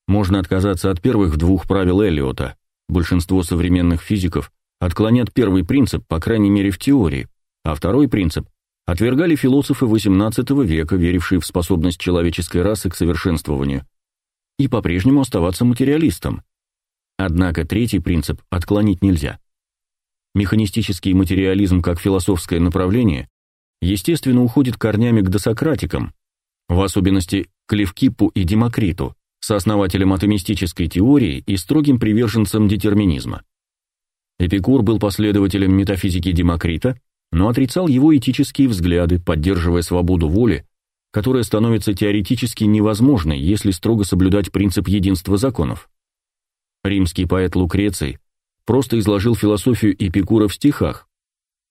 Можно отказаться от первых двух правил Эллиота. Большинство современных физиков отклонят первый принцип, по крайней мере в теории, а второй принцип отвергали философы XVIII века, верившие в способность человеческой расы к совершенствованию, и по-прежнему оставаться материалистом. Однако третий принцип отклонить нельзя. Механистический материализм как философское направление естественно уходит корнями к досократикам, в особенности к Левкиппу и Демокриту, сооснователям атомистической теории и строгим приверженцам детерминизма. Эпикур был последователем метафизики Демокрита, но отрицал его этические взгляды, поддерживая свободу воли, которая становится теоретически невозможной, если строго соблюдать принцип единства законов. Римский поэт Лукреций просто изложил философию Эпикура в стихах,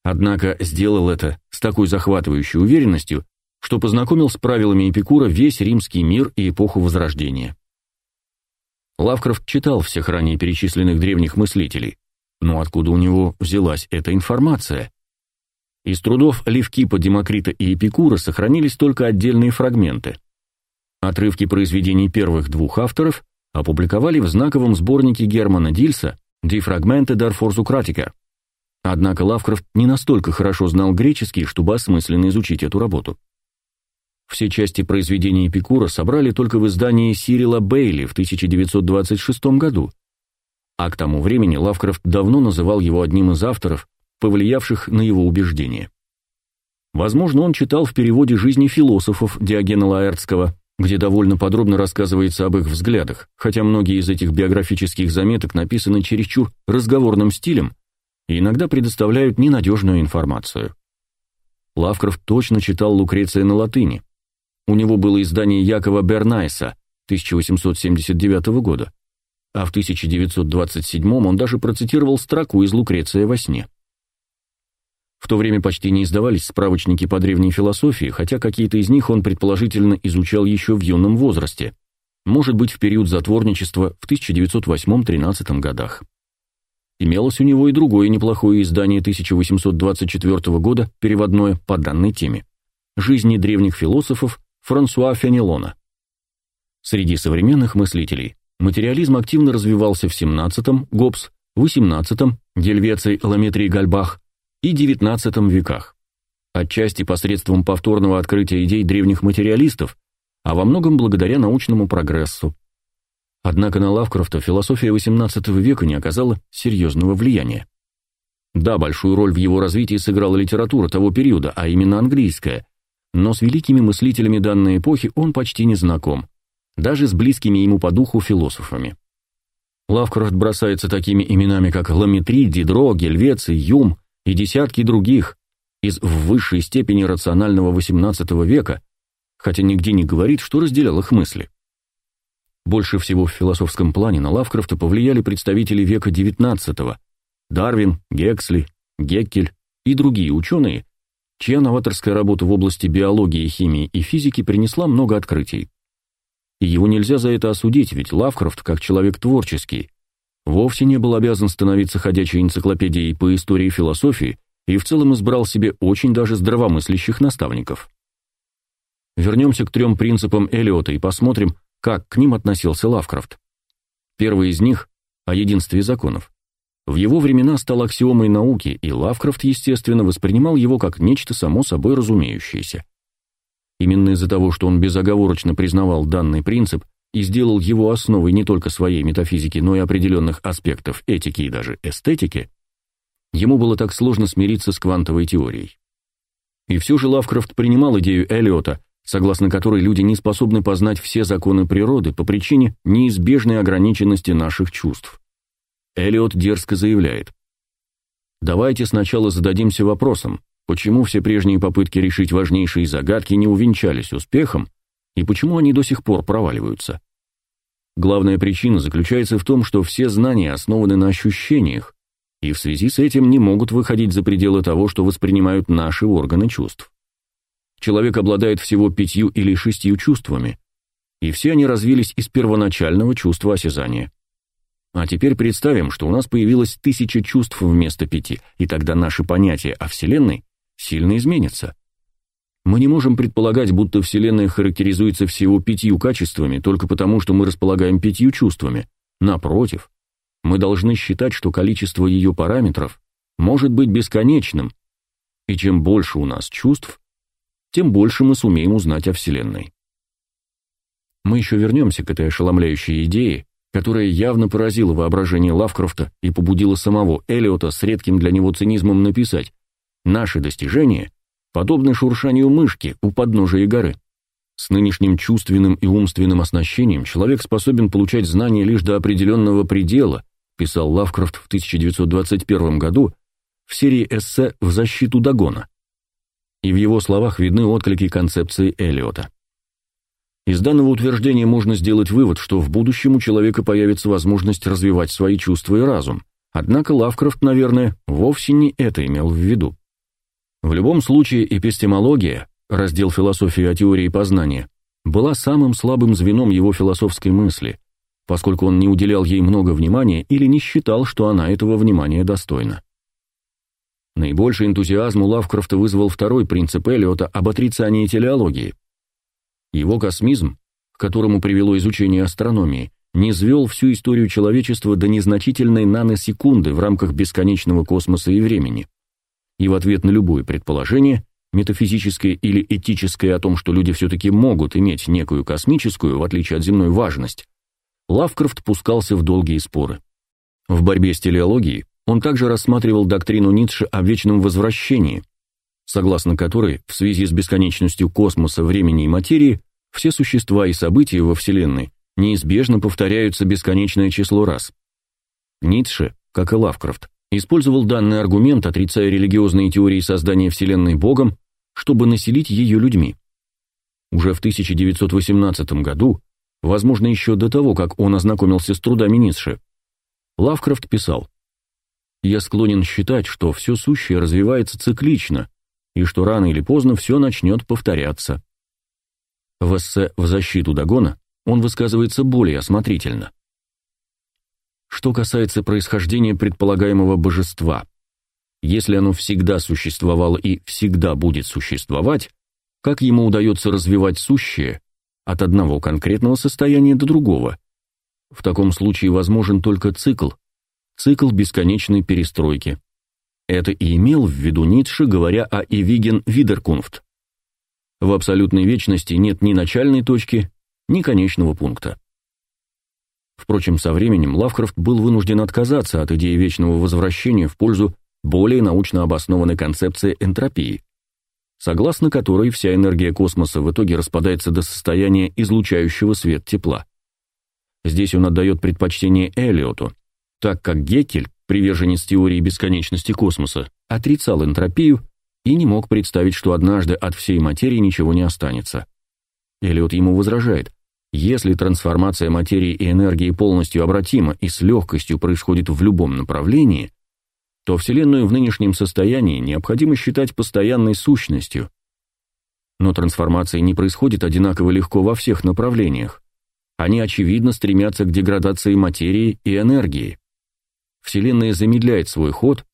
однако сделал это с такой захватывающей уверенностью, что познакомил с правилами Эпикура весь римский мир и эпоху Возрождения. Лавкрафт читал всех ранее перечисленных древних мыслителей, но откуда у него взялась эта информация? Из трудов Левкипа, Демокрита и Эпикура сохранились только отдельные фрагменты. Отрывки произведений первых двух авторов опубликовали в знаковом сборнике Германа Дильса «Die Fragmente der Vorsokratiker». Однако Лавкрафт не настолько хорошо знал греческий, чтобы осмысленно изучить эту работу. Все части произведения Эпикура собрали только в издании Сирила Бейли в 1926 году, а к тому времени Лавкрафт давно называл его одним из авторов повлиявших на его убеждения. Возможно, он читал в переводе жизни философов Диогена Лаэртского, где довольно подробно рассказывается об их взглядах, хотя многие из этих биографических заметок написаны чересчур разговорным стилем и иногда предоставляют ненадежную информацию. Лавкрафт точно читал Лукреция на латыни. У него было издание Якова Бернайса 1879 года, а в 1927 он даже процитировал строку из Лукреция во сне. В то время почти не издавались справочники по древней философии, хотя какие-то из них он предположительно изучал еще в юном возрасте, может быть, в период затворничества в 1908-13 годах. Имелось у него и другое неплохое издание 1824 года, переводное по данной теме «Жизни древних философов» Франсуа Фенелона. Среди современных мыслителей материализм активно развивался в XVII, Гоббс, в XVIII, Гельвеций, Ламетрий, Гальбах, и XIX веках, отчасти посредством повторного открытия идей древних материалистов, а во многом благодаря научному прогрессу. Однако на Лавкрафта философия XVIII века не оказала серьезного влияния. Да, большую роль в его развитии сыграла литература того периода, а именно английская, но с великими мыслителями данной эпохи он почти не знаком, даже с близкими ему по духу философами. Лавкрафт бросается такими именами, как Ламетри, Дидро, Гельвеций, Юм, и десятки других из в высшей степени рационального XVIII века, хотя нигде не говорит, что разделял их мысли. Больше всего в философском плане на Лавкрафта повлияли представители века XIX – Дарвин, Гексли, Геккель и другие ученые, чья новаторская работа в области биологии, химии и физики принесла много открытий. И его нельзя за это осудить, ведь Лавкрафт, как человек творческий, вовсе не был обязан становиться ходячей энциклопедией по истории и философии и в целом избрал себе очень даже здравомыслящих наставников. Вернемся к трем принципам Эллиота и посмотрим, как к ним относился Лавкрафт. Первый из них – о единстве законов. В его времена стал аксиомой науки, и Лавкрафт, естественно, воспринимал его как нечто само собой разумеющееся. Именно из-за того, что он безоговорочно признавал данный принцип, и сделал его основой не только своей метафизики, но и определенных аспектов этики и даже эстетики, ему было так сложно смириться с квантовой теорией. И все же Лавкрафт принимал идею Эллиота, согласно которой люди не способны познать все законы природы по причине неизбежной ограниченности наших чувств. Эллиот дерзко заявляет: Давайте сначала зададимся вопросом, почему все прежние попытки решить важнейшие загадки не увенчались успехом и почему они до сих пор проваливаются. Главная причина заключается в том, что все знания основаны на ощущениях, и в связи с этим не могут выходить за пределы того, что воспринимают наши органы чувств. Человек обладает всего пятью или шестью чувствами, и все они развились из первоначального чувства осязания. А теперь представим, что у нас появилось тысяча чувств вместо пяти, и тогда наши понятия о Вселенной сильно изменятся. Мы не можем предполагать, будто Вселенная характеризуется всего пятью качествами только потому, что мы располагаем пятью чувствами. Напротив, мы должны считать, что количество ее параметров может быть бесконечным, и чем больше у нас чувств, тем больше мы сумеем узнать о Вселенной. Мы еще вернемся к этой ошеломляющей идее, которая явно поразила воображение Лавкрафта и побудила самого Элиота с редким для него цинизмом написать «Наши достижения подобны шуршанию мышки у подножия горы. С нынешним чувственным и умственным оснащением человек способен получать знания лишь до определенного предела, писал Лавкрафт в 1921 году в серии эссе «В защиту Дагона». И в его словах видны отклики концепции Эллиота. Из данного утверждения можно сделать вывод, что в будущем у человека появится возможность развивать свои чувства и разум. Однако Лавкрафт, наверное, вовсе не это имел в виду. В любом случае, эпистемология, раздел философии о теории познания, была самым слабым звеном его философской мысли, поскольку он не уделял ей много внимания или не считал, что она этого внимания достойна. Наибольший энтузиазм у Лавкрафта вызвал второй принцип Эллиота об отрицании телеологии. Его космизм, к которому привело изучение астрономии, не звел всю историю человечества до незначительной наносекунды в рамках бесконечного космоса и времени и в ответ на любое предположение, метафизическое или этическое о том, что люди все-таки могут иметь некую космическую, в отличие от земной, важность, Лавкрафт пускался в долгие споры. В борьбе с телеологией он также рассматривал доктрину Ницше о вечном возвращении, согласно которой в связи с бесконечностью космоса, времени и материи все существа и события во Вселенной неизбежно повторяются бесконечное число раз. Ницше, как и Лавкрафт, использовал данный аргумент, отрицая религиозные теории создания Вселенной Богом, чтобы населить ее людьми. Уже в 1918 году, возможно, еще до того, как он ознакомился с трудами Ницше, Лавкрафт писал «Я склонен считать, что все сущее развивается циклично, и что рано или поздно все начнет повторяться». В эссе «В защиту Дагона» он высказывается более осмотрительно. Что касается происхождения предполагаемого божества, если оно всегда существовало и всегда будет существовать, как ему удается развивать сущее от одного конкретного состояния до другого? В таком случае возможен только цикл, цикл бесконечной перестройки. Это и имел в виду Ницше, говоря о Эвиген Видеркунфт. В абсолютной вечности нет ни начальной точки, ни конечного пункта. Впрочем, со временем Лавкрафт был вынужден отказаться от идеи вечного возвращения в пользу более научно обоснованной концепции энтропии, согласно которой вся энергия космоса в итоге распадается до состояния излучающего свет тепла. Здесь он отдает предпочтение Эллиоту, так как Геккель, приверженец теории бесконечности космоса, отрицал энтропию и не мог представить, что однажды от всей материи ничего не останется. Эллиот ему возражает – если трансформация материи и энергии полностью обратима и с легкостью происходит в любом направлении, то Вселенную в нынешнем состоянии необходимо считать постоянной сущностью. Но трансформация не происходит одинаково легко во всех направлениях. Они очевидно стремятся к деградации материи и энергии. Вселенная замедляет свой ход,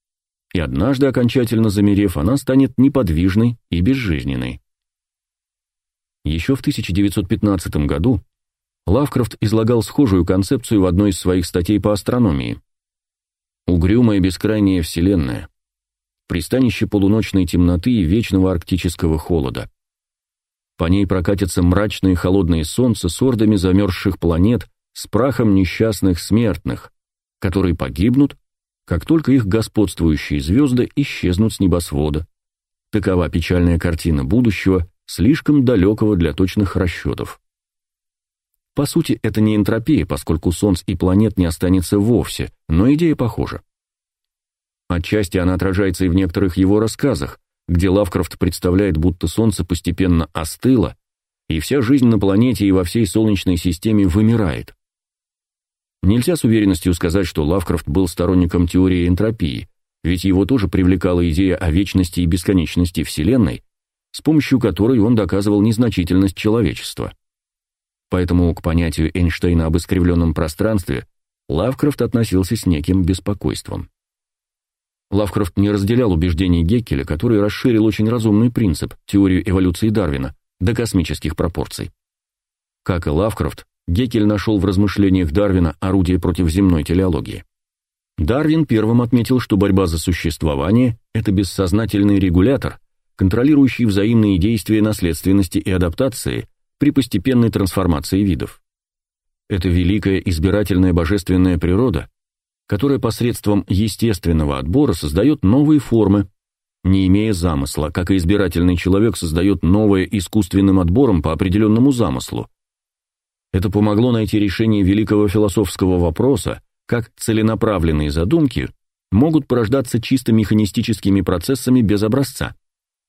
и однажды окончательно замерев, она станет неподвижной и безжизненной. Еще в 1915 году Лавкрафт излагал схожую концепцию в одной из своих статей по астрономии. Угрюмая бескрайняя вселенная. Пристанище полуночной темноты и вечного арктического холода. По ней прокатятся мрачные холодные солнца с ордами замерзших планет, с прахом несчастных смертных, которые погибнут, как только их господствующие звезды исчезнут с небосвода, Такова печальная картина будущего, слишком далекого для точных расчетов. По сути, это не энтропия, поскольку Солнц и планет не останется вовсе, но идея похожа. Отчасти она отражается и в некоторых его рассказах, где Лавкрафт представляет, будто Солнце постепенно остыло, и вся жизнь на планете и во всей Солнечной системе вымирает. Нельзя с уверенностью сказать, что Лавкрафт был сторонником теории энтропии, ведь его тоже привлекала идея о вечности и бесконечности Вселенной, с помощью которой он доказывал незначительность человечества. Поэтому к понятию Эйнштейна об искривленном пространстве Лавкрафт относился с неким беспокойством. Лавкрафт не разделял убеждений Геккеля, который расширил очень разумный принцип, теорию эволюции Дарвина, до космических пропорций. Как и Лавкрафт, Геккель нашел в размышлениях Дарвина орудие против земной телеологии. Дарвин первым отметил, что борьба за существование – это бессознательный регулятор, контролирующий взаимные действия наследственности и адаптации при постепенной трансформации видов. Это великая избирательная божественная природа, которая посредством естественного отбора создает новые формы, не имея замысла, как и избирательный человек создает новое искусственным отбором по определенному замыслу. Это помогло найти решение великого философского вопроса, как целенаправленные задумки могут порождаться чисто механистическими процессами без образца.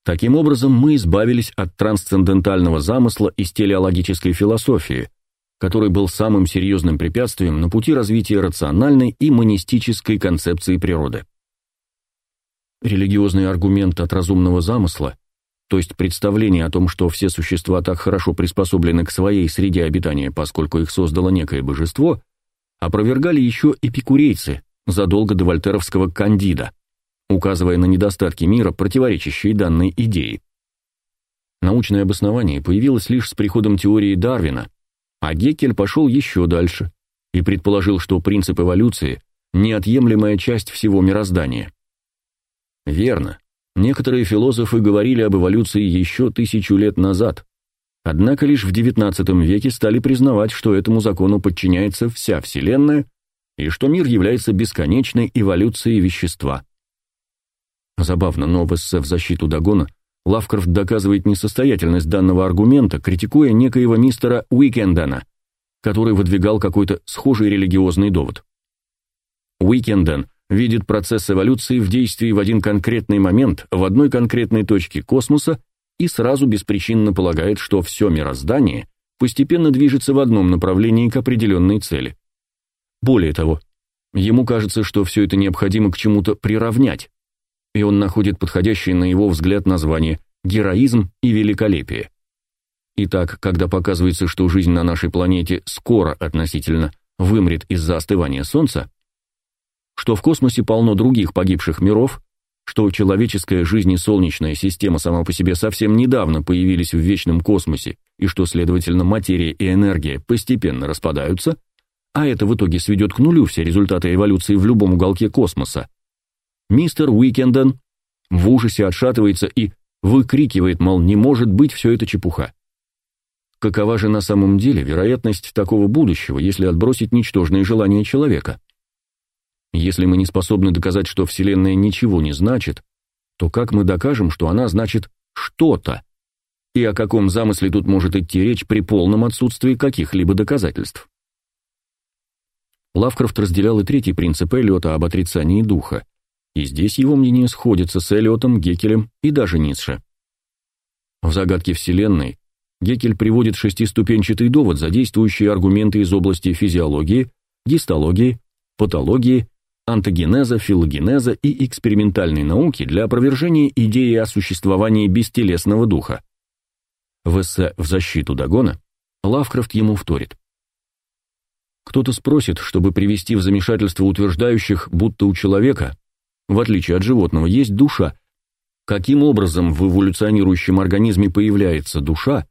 Таким образом, мы избавились от трансцендентального замысла из телеологической философии, который был самым серьезным препятствием на пути развития рациональной и монистической концепции природы. Религиозный аргумент от разумного замысла, то есть представление о том, что все существа так хорошо приспособлены к своей среде обитания, поскольку их создало некое божество, опровергали еще эпикурейцы задолго до вольтеровского «Кандида», указывая на недостатки мира, противоречащие данной идее. Научное обоснование появилось лишь с приходом теории Дарвина, а Геккель пошел еще дальше и предположил, что принцип эволюции – неотъемлемая часть всего мироздания. Верно, некоторые философы говорили об эволюции еще тысячу лет назад, однако лишь в XIX веке стали признавать, что этому закону подчиняется вся Вселенная и что мир является бесконечной эволюцией вещества. Забавно, но в эссе в защиту Дагона Лавкрафт доказывает несостоятельность данного аргумента, критикуя некоего мистера Уикендена, который выдвигал какой-то схожий религиозный довод. Уикенден видит процесс эволюции в действии в один конкретный момент в одной конкретной точке космоса и сразу беспричинно полагает, что все мироздание постепенно движется в одном направлении к определенной цели. Более того, ему кажется, что все это необходимо к чему-то приравнять, и он находит подходящее на его взгляд название «героизм и великолепие». Итак, когда показывается, что жизнь на нашей планете скоро относительно вымрет из-за остывания Солнца, что в космосе полно других погибших миров, что человеческая жизнь и солнечная система сама по себе совсем недавно появились в вечном космосе, и что, следовательно, материя и энергия постепенно распадаются, а это в итоге сведет к нулю все результаты эволюции в любом уголке космоса, мистер Уикенден в ужасе отшатывается и выкрикивает, мол, не может быть все это чепуха. Какова же на самом деле вероятность такого будущего, если отбросить ничтожные желания человека? Если мы не способны доказать, что Вселенная ничего не значит, то как мы докажем, что она значит что-то? И о каком замысле тут может идти речь при полном отсутствии каких-либо доказательств? Лавкрафт разделял и третий принцип Эллиота об отрицании духа, и здесь его мнение сходится с Эллиотом, Геккелем и даже Ницше. В «Загадке Вселенной» Геккель приводит шестиступенчатый довод, задействующий аргументы из области физиологии, гистологии, патологии, антогенеза, филогенеза и экспериментальной науки для опровержения идеи о существовании бестелесного духа. В эссе «В защиту Дагона» Лавкрафт ему вторит. Кто-то спросит, чтобы привести в замешательство утверждающих, будто у человека, в отличие от животного, есть душа. Каким образом в эволюционирующем организме появляется душа,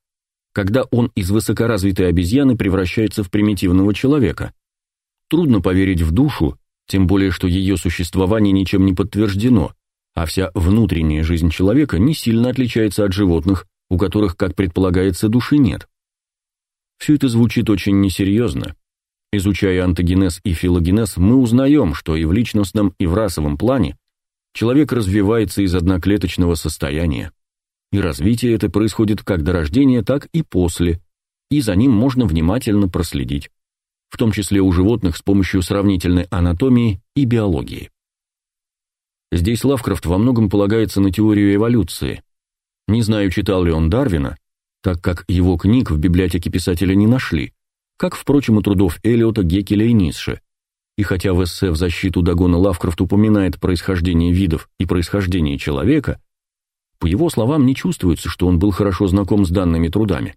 когда он из высокоразвитой обезьяны превращается в примитивного человека? Трудно поверить в душу, тем более что ее существование ничем не подтверждено, а вся внутренняя жизнь человека не сильно отличается от животных, у которых, как предполагается, души нет. Все это звучит очень несерьезно. Изучая антогенез и филогенез, мы узнаем, что и в личностном, и в расовом плане человек развивается из одноклеточного состояния, и развитие это происходит как до рождения, так и после, и за ним можно внимательно проследить, в том числе у животных с помощью сравнительной анатомии и биологии. Здесь Лавкрафт во многом полагается на теорию эволюции. Не знаю, читал ли он Дарвина, так как его книг в библиотеке писателя не нашли, как, впрочем, и трудов Элиота, Геккеля и Ницше. И хотя в эссе в защиту Дагона Лавкрафт упоминает происхождение видов и происхождение человека, по его словам не чувствуется, что он был хорошо знаком с данными трудами.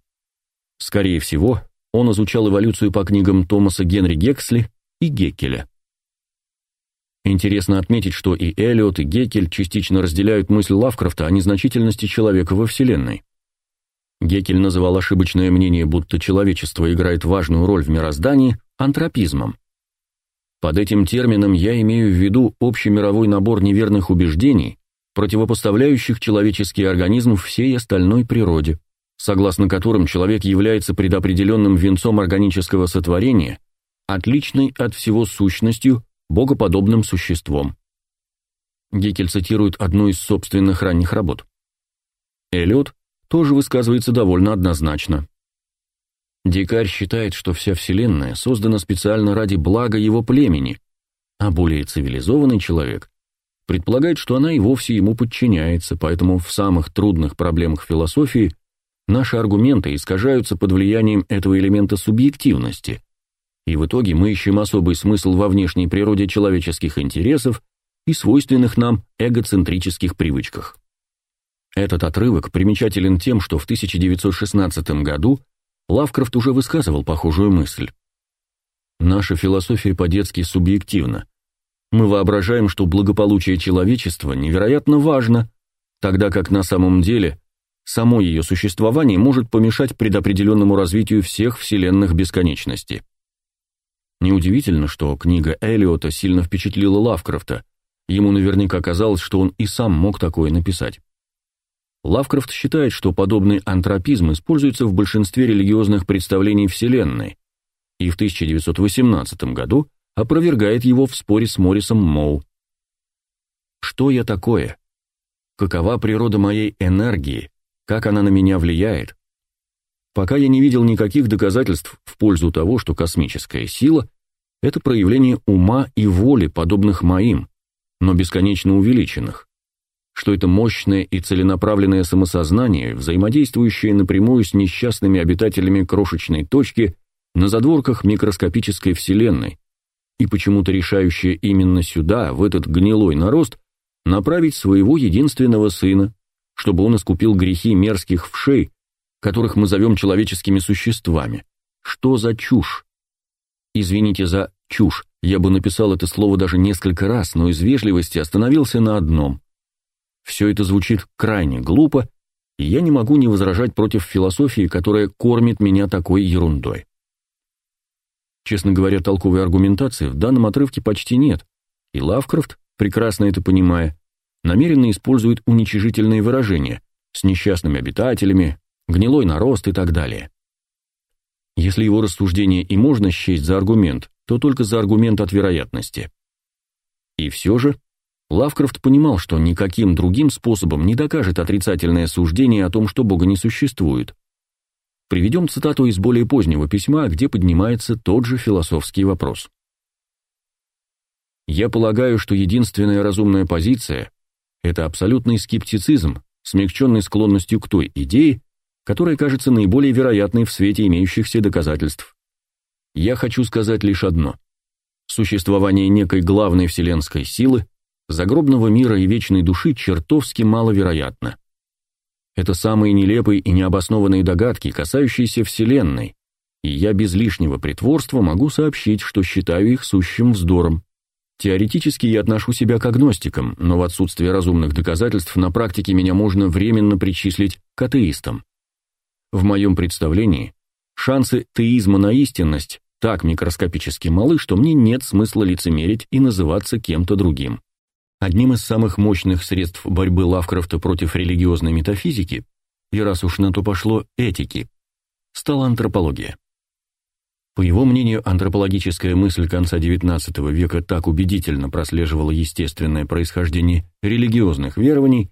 Скорее всего, он изучал эволюцию по книгам Томаса Генри Гексли и Геккеля. Интересно отметить, что и Эллиот, и Геккель частично разделяют мысль Лавкрафта о незначительности человека во Вселенной. Геккель называл ошибочное мнение, будто человечество играет важную роль в мироздании, антропизмом. Под этим термином я имею в виду общий мировой набор неверных убеждений, противопоставляющих человеческий организм всей остальной природе, согласно которым человек является предопределенным венцом органического сотворения, отличной от всего сущностью, богоподобным существом. Геккель цитирует одну из собственных ранних работ. Эллиот тоже высказывается довольно однозначно. Дикарь считает, что вся Вселенная создана специально ради блага его племени, а более цивилизованный человек предполагает, что она и вовсе ему подчиняется, поэтому в самых трудных проблемах философии наши аргументы искажаются под влиянием этого элемента субъективности, и в итоге мы ищем особый смысл во внешней природе человеческих интересов и свойственных нам эгоцентрических привычках. Этот отрывок примечателен тем, что в 1916 году Лавкрафт уже высказывал похожую мысль. Наша философия по-детски субъективна. Мы воображаем, что благополучие человечества невероятно важно, тогда как на самом деле само ее существование может помешать предопределенному развитию всех вселенных бесконечности. Неудивительно, что книга Элиота сильно впечатлила Лавкрафта. Ему наверняка казалось, что он и сам мог такое написать. Лавкрафт считает, что подобный антропизм используется в большинстве религиозных представлений Вселенной, и в 1918 году опровергает его в споре с Морисом Моу. Что я такое? Какова природа моей энергии? Как она на меня влияет? Пока я не видел никаких доказательств в пользу того, что космическая сила — это проявление ума и воли, подобных моим, но бесконечно увеличенных, что это мощное и целенаправленное самосознание, взаимодействующее напрямую с несчастными обитателями крошечной точки на задворках микроскопической Вселенной, и почему-то решающее именно сюда, в этот гнилой нарост, направить своего единственного сына, чтобы он искупил грехи мерзких вшей, которых мы зовем человеческими существами. Что за чушь? Извините за чушь, я бы написал это слово даже несколько раз, но из вежливости остановился на одном. Все это звучит крайне глупо, и я не могу не возражать против философии, которая кормит меня такой ерундой. Честно говоря, толковой аргументации в данном отрывке почти нет, и Лавкрафт, прекрасно это понимая, намеренно использует уничижительные выражения с несчастными обитателями, гнилой нарост и так далее. Если его рассуждение и можно счесть за аргумент, то только за аргумент от вероятности. И все же Лавкрафт понимал, что никаким другим способом не докажет отрицательное суждение о том, что Бога не существует. Приведем цитату из более позднего письма, где поднимается тот же философский вопрос. «Я полагаю, что единственная разумная позиция – это абсолютный скептицизм, смягченный склонностью к той идее, которая кажется наиболее вероятной в свете имеющихся доказательств. Я хочу сказать лишь одно. Существование некой главной вселенской силы, загробного мира и вечной души чертовски маловероятно. Это самые нелепые и необоснованные догадки, касающиеся Вселенной, и я без лишнего притворства могу сообщить, что считаю их сущим вздором. Теоретически я отношу себя к агностикам, но в отсутствие разумных доказательств на практике меня можно временно причислить к атеистам. В моем представлении шансы теизма на истинность так микроскопически малы, что мне нет смысла лицемерить и называться кем-то другим. Одним из самых мощных средств борьбы Лавкрафта против религиозной метафизики, и раз уж на то пошло этики, стала антропология. По его мнению, антропологическая мысль конца XIX века так убедительно прослеживала естественное происхождение религиозных верований,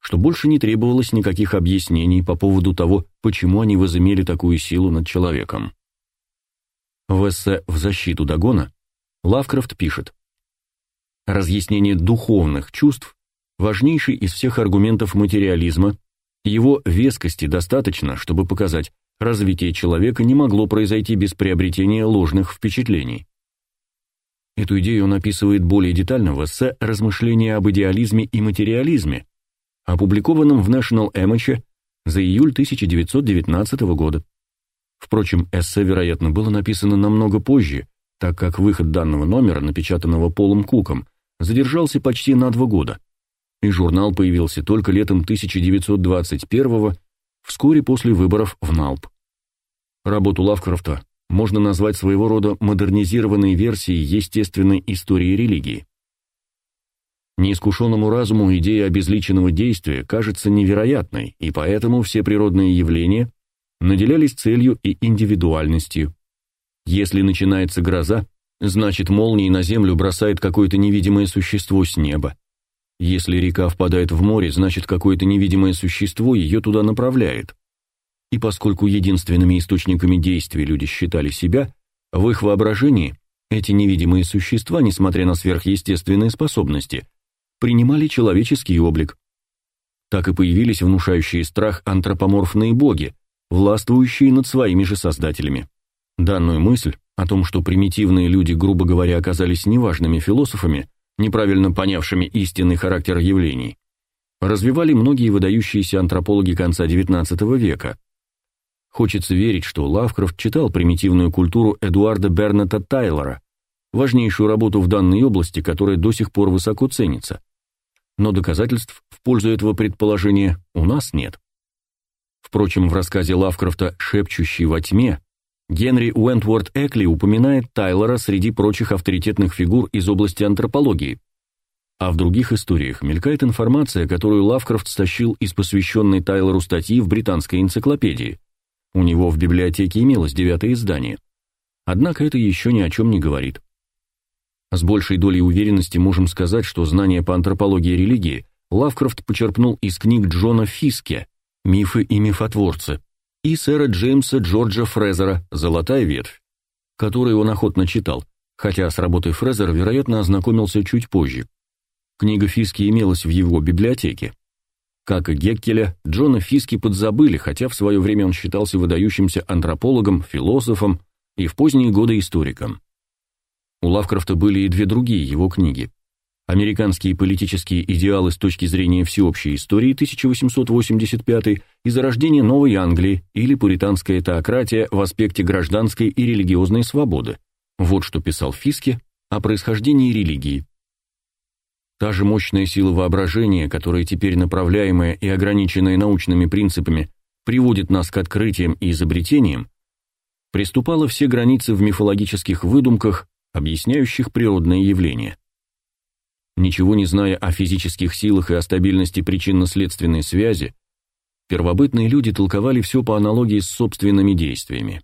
что больше не требовалось никаких объяснений по поводу того, почему они возымели такую силу над человеком. В эссе «В защиту Дагона» Лавкрафт пишет «Разъяснение духовных чувств – важнейший из всех аргументов материализма, его вескости достаточно, чтобы показать, развитие человека не могло произойти без приобретения ложных впечатлений. Эту идею он описывает более детально в эссе «Размышления об идеализме и материализме», опубликованном в National Image за июль 1919 года. Впрочем, эссе, вероятно, было написано намного позже, так как выход данного номера, напечатанного Полом Куком, задержался почти на два года, и журнал появился только летом 1921 вскоре после выборов в НАЛП. Работу Лавкрафта можно назвать своего рода модернизированной версией естественной истории религии. Неискушенному разуму идея обезличенного действия кажется невероятной, и поэтому все природные явления наделялись целью и индивидуальностью. Если начинается гроза, значит молнией на землю бросает какое-то невидимое существо с неба. Если река впадает в море, значит какое-то невидимое существо ее туда направляет. И поскольку единственными источниками действия люди считали себя, в их воображении эти невидимые существа, несмотря на сверхъестественные способности, принимали человеческий облик. Так и появились внушающие страх антропоморфные боги, властвующие над своими же создателями. Данную мысль о том, что примитивные люди, грубо говоря, оказались неважными философами, неправильно понявшими истинный характер явлений, развивали многие выдающиеся антропологи конца XIX века. Хочется верить, что Лавкрафт читал примитивную культуру Эдуарда Бернета Тайлора, важнейшую работу в данной области, которая до сих пор высоко ценится но доказательств в пользу этого предположения у нас нет. Впрочем, в рассказе Лавкрафта «Шепчущий во тьме» Генри Уэнтворд Экли упоминает Тайлора среди прочих авторитетных фигур из области антропологии. А в других историях мелькает информация, которую Лавкрафт стащил из посвященной Тайлору статьи в британской энциклопедии. У него в библиотеке имелось девятое издание. Однако это еще ни о чем не говорит. С большей долей уверенности можем сказать, что знания по антропологии религии Лавкрафт почерпнул из книг Джона Фиске «Мифы и мифотворцы» и сэра Джеймса Джорджа Фрезера «Золотая ветвь», которые он охотно читал, хотя с работой Фрезера, вероятно, ознакомился чуть позже. Книга Фиски имелась в его библиотеке. Как и Геккеля, Джона Фиски подзабыли, хотя в свое время он считался выдающимся антропологом, философом и в поздние годы историком. У Лавкрафта были и две другие его книги. «Американские политические идеалы с точки зрения всеобщей истории» 1885 и «Зарождение новой Англии» или «Пуританская теократия в аспекте гражданской и религиозной свободы». Вот что писал Фиске о происхождении религии. Та же мощная сила воображения, которая теперь направляемая и ограниченная научными принципами приводит нас к открытиям и изобретениям, приступала все границы в мифологических выдумках объясняющих природные явления. Ничего не зная о физических силах и о стабильности причинно-следственной связи, первобытные люди толковали все по аналогии с собственными действиями.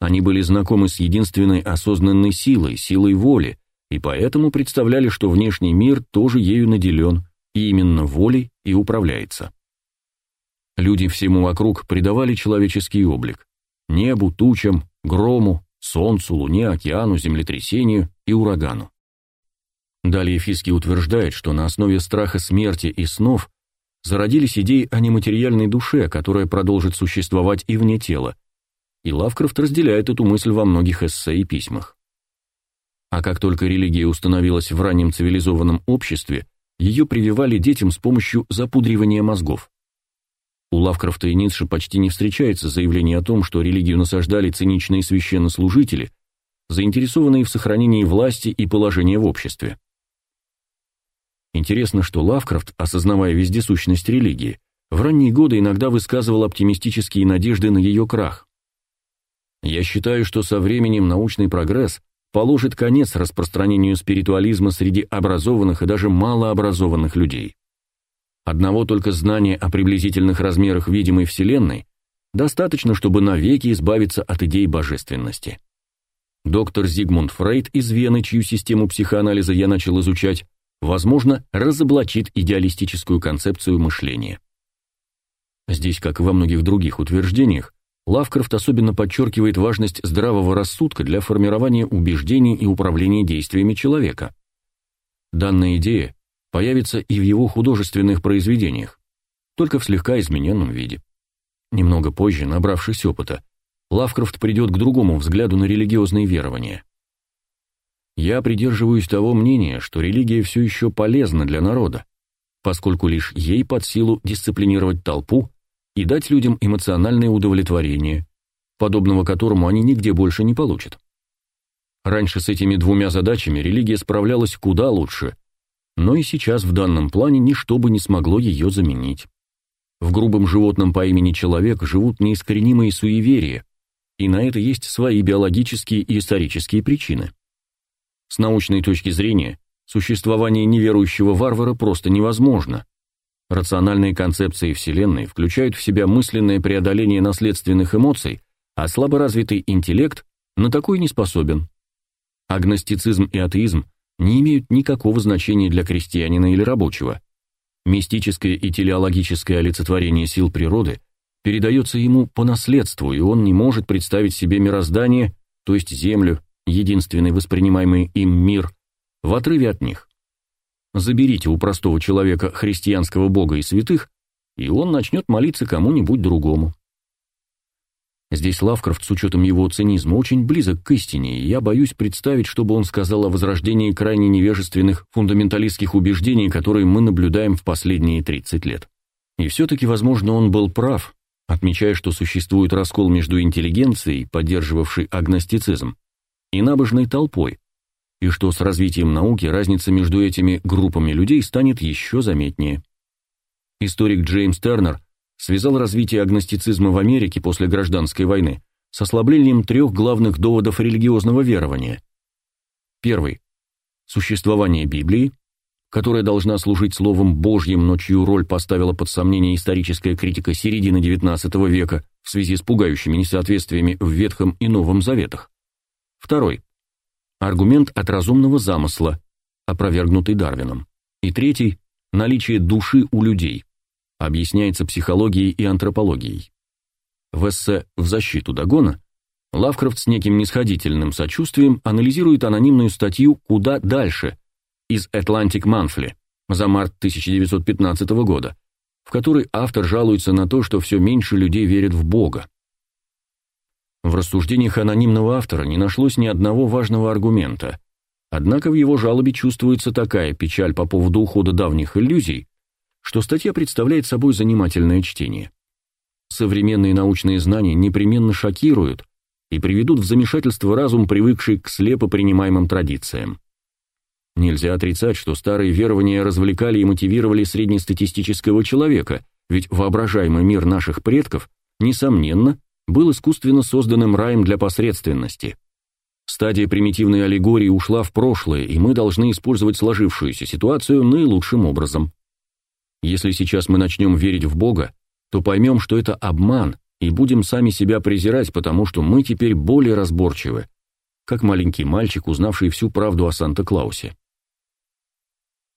Они были знакомы с единственной осознанной силой, силой воли, и поэтому представляли, что внешний мир тоже ею наделен, и именно волей и управляется. Люди всему вокруг придавали человеческий облик – небу, тучам, грому, Солнцу, Луне, океану, землетрясению и урагану. Далее Фиски утверждает, что на основе страха смерти и снов зародились идеи о нематериальной душе, которая продолжит существовать и вне тела, и Лавкрафт разделяет эту мысль во многих эссе и письмах. А как только религия установилась в раннем цивилизованном обществе, ее прививали детям с помощью запудривания мозгов. У Лавкрафта и Ницше почти не встречается заявление о том, что религию насаждали циничные священнослужители, заинтересованные в сохранении власти и положения в обществе. Интересно, что Лавкрафт, осознавая вездесущность религии, в ранние годы иногда высказывал оптимистические надежды на ее крах. Я считаю, что со временем научный прогресс положит конец распространению спиритуализма среди образованных и даже малообразованных людей. Одного только знания о приблизительных размерах видимой Вселенной достаточно, чтобы навеки избавиться от идей божественности. Доктор Зигмунд Фрейд из Вены, чью систему психоанализа я начал изучать, возможно, разоблачит идеалистическую концепцию мышления. Здесь, как и во многих других утверждениях, Лавкрафт особенно подчеркивает важность здравого рассудка для формирования убеждений и управления действиями человека. Данная идея появится и в его художественных произведениях, только в слегка измененном виде. Немного позже, набравшись опыта, Лавкрафт придет к другому взгляду на религиозные верования. Я придерживаюсь того мнения, что религия все еще полезна для народа, поскольку лишь ей под силу дисциплинировать толпу и дать людям эмоциональное удовлетворение, подобного которому они нигде больше не получат. Раньше с этими двумя задачами религия справлялась куда лучше, но и сейчас в данном плане ничто бы не смогло ее заменить. В грубом животном по имени человек живут неискоренимые суеверия, и на это есть свои биологические и исторические причины. С научной точки зрения, существование неверующего варвара просто невозможно, Рациональные концепции Вселенной включают в себя мысленное преодоление наследственных эмоций, а слаборазвитый интеллект на такой не способен. Агностицизм и атеизм не имеют никакого значения для крестьянина или рабочего. Мистическое и телеологическое олицетворение сил природы передается ему по наследству, и он не может представить себе мироздание, то есть Землю, единственный воспринимаемый им мир, в отрыве от них. Заберите у простого человека христианского бога и святых, и он начнет молиться кому-нибудь другому. Здесь Лавкрафт, с учетом его цинизма, очень близок к истине, и я боюсь представить, что бы он сказал о возрождении крайне невежественных фундаменталистских убеждений, которые мы наблюдаем в последние 30 лет. И все-таки, возможно, он был прав, отмечая, что существует раскол между интеллигенцией, поддерживавшей агностицизм, и набожной толпой, и что с развитием науки разница между этими группами людей станет еще заметнее. Историк Джеймс Тернер связал развитие агностицизма в Америке после гражданской войны с ослаблением трех главных доводов религиозного верования. Первый существование Библии, которая должна служить словом Божьим, но чью роль поставила под сомнение историческая критика середины XIX века в связи с пугающими несоответствиями в Ветхом и Новом Заветах. Второй Аргумент от разумного замысла, опровергнутый Дарвином. И третий – наличие души у людей, объясняется психологией и антропологией. В эссе «В защиту Дагона» Лавкрафт с неким нисходительным сочувствием анализирует анонимную статью «Куда дальше» из Atlantic Monthly за март 1915 года, в которой автор жалуется на то, что все меньше людей верят в Бога. В рассуждениях анонимного автора не нашлось ни одного важного аргумента. Однако в его жалобе чувствуется такая печаль по поводу ухода давних иллюзий, что статья представляет собой занимательное чтение. Современные научные знания непременно шокируют и приведут в замешательство разум, привыкший к слепо принимаемым традициям. Нельзя отрицать, что старые верования развлекали и мотивировали среднестатистического человека, ведь воображаемый мир наших предков, несомненно, был искусственно созданным раем для посредственности. Стадия примитивной аллегории ушла в прошлое, и мы должны использовать сложившуюся ситуацию наилучшим образом. Если сейчас мы начнем верить в Бога, то поймем, что это обман, и будем сами себя презирать, потому что мы теперь более разборчивы, как маленький мальчик, узнавший всю правду о Санта-Клаусе.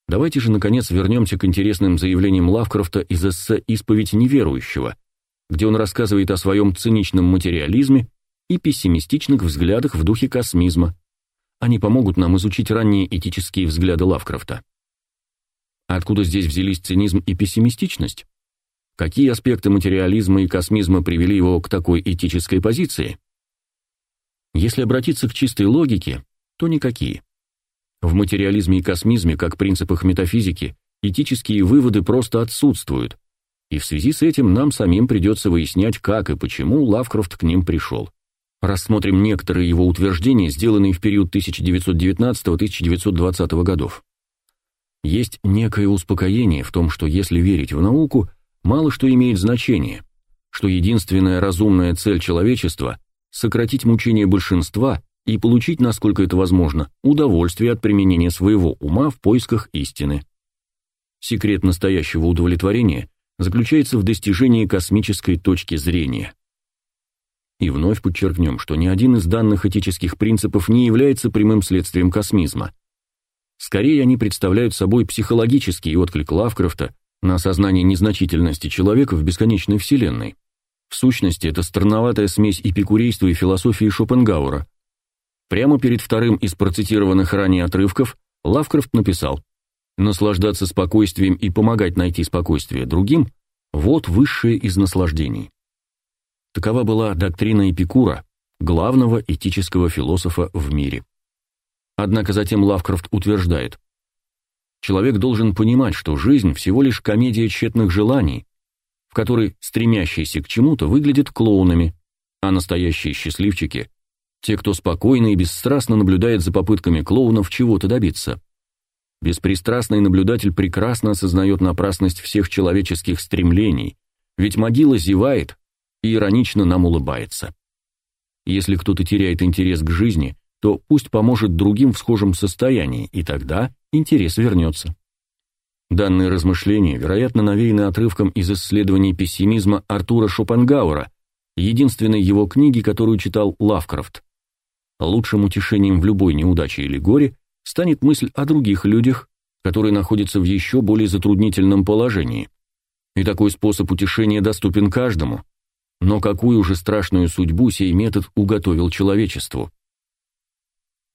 Давайте же, наконец, вернемся к интересным заявлениям Лавкрафта из эссе «Исповедь неверующего», где он рассказывает о своем циничном материализме и пессимистичных взглядах в духе космизма. Они помогут нам изучить ранние этические взгляды Лавкрафта. Откуда здесь взялись цинизм и пессимистичность? Какие аспекты материализма и космизма привели его к такой этической позиции? Если обратиться к чистой логике, то никакие. В материализме и космизме, как принципах метафизики, этические выводы просто отсутствуют, и в связи с этим нам самим придется выяснять, как и почему Лавкрафт к ним пришел. Рассмотрим некоторые его утверждения, сделанные в период 1919-1920 годов. Есть некое успокоение в том, что если верить в науку, мало что имеет значение, что единственная разумная цель человечества – сократить мучения большинства и получить, насколько это возможно, удовольствие от применения своего ума в поисках истины. Секрет настоящего удовлетворения заключается в достижении космической точки зрения. И вновь подчеркнем, что ни один из данных этических принципов не является прямым следствием космизма. Скорее, они представляют собой психологический отклик Лавкрафта на осознание незначительности человека в бесконечной вселенной. В сущности, это странноватая смесь эпикурейства и философии Шопенгауэра. Прямо перед вторым из процитированных ранее отрывков Лавкрафт написал «Наслаждаться спокойствием и помогать найти спокойствие другим – вот высшее из наслаждений». Такова была доктрина Эпикура, главного этического философа в мире. Однако затем Лавкрафт утверждает, человек должен понимать, что жизнь всего лишь комедия тщетных желаний, в которой стремящиеся к чему-то выглядят клоунами, а настоящие счастливчики – те, кто спокойно и бесстрастно наблюдает за попытками клоунов чего-то добиться. Беспристрастный наблюдатель прекрасно осознает напрасность всех человеческих стремлений, ведь могила зевает и иронично нам улыбается. Если кто-то теряет интерес к жизни, то пусть поможет другим в схожем состоянии, и тогда интерес вернется. Данные размышления, вероятно, навеяны отрывком из исследований пессимизма Артура Шопенгауэра, единственной его книги, которую читал Лавкрафт. Лучшим утешением в любой неудаче или горе станет мысль о других людях, которые находятся в еще более затруднительном положении. И такой способ утешения доступен каждому. Но какую же страшную судьбу сей метод уготовил человечеству?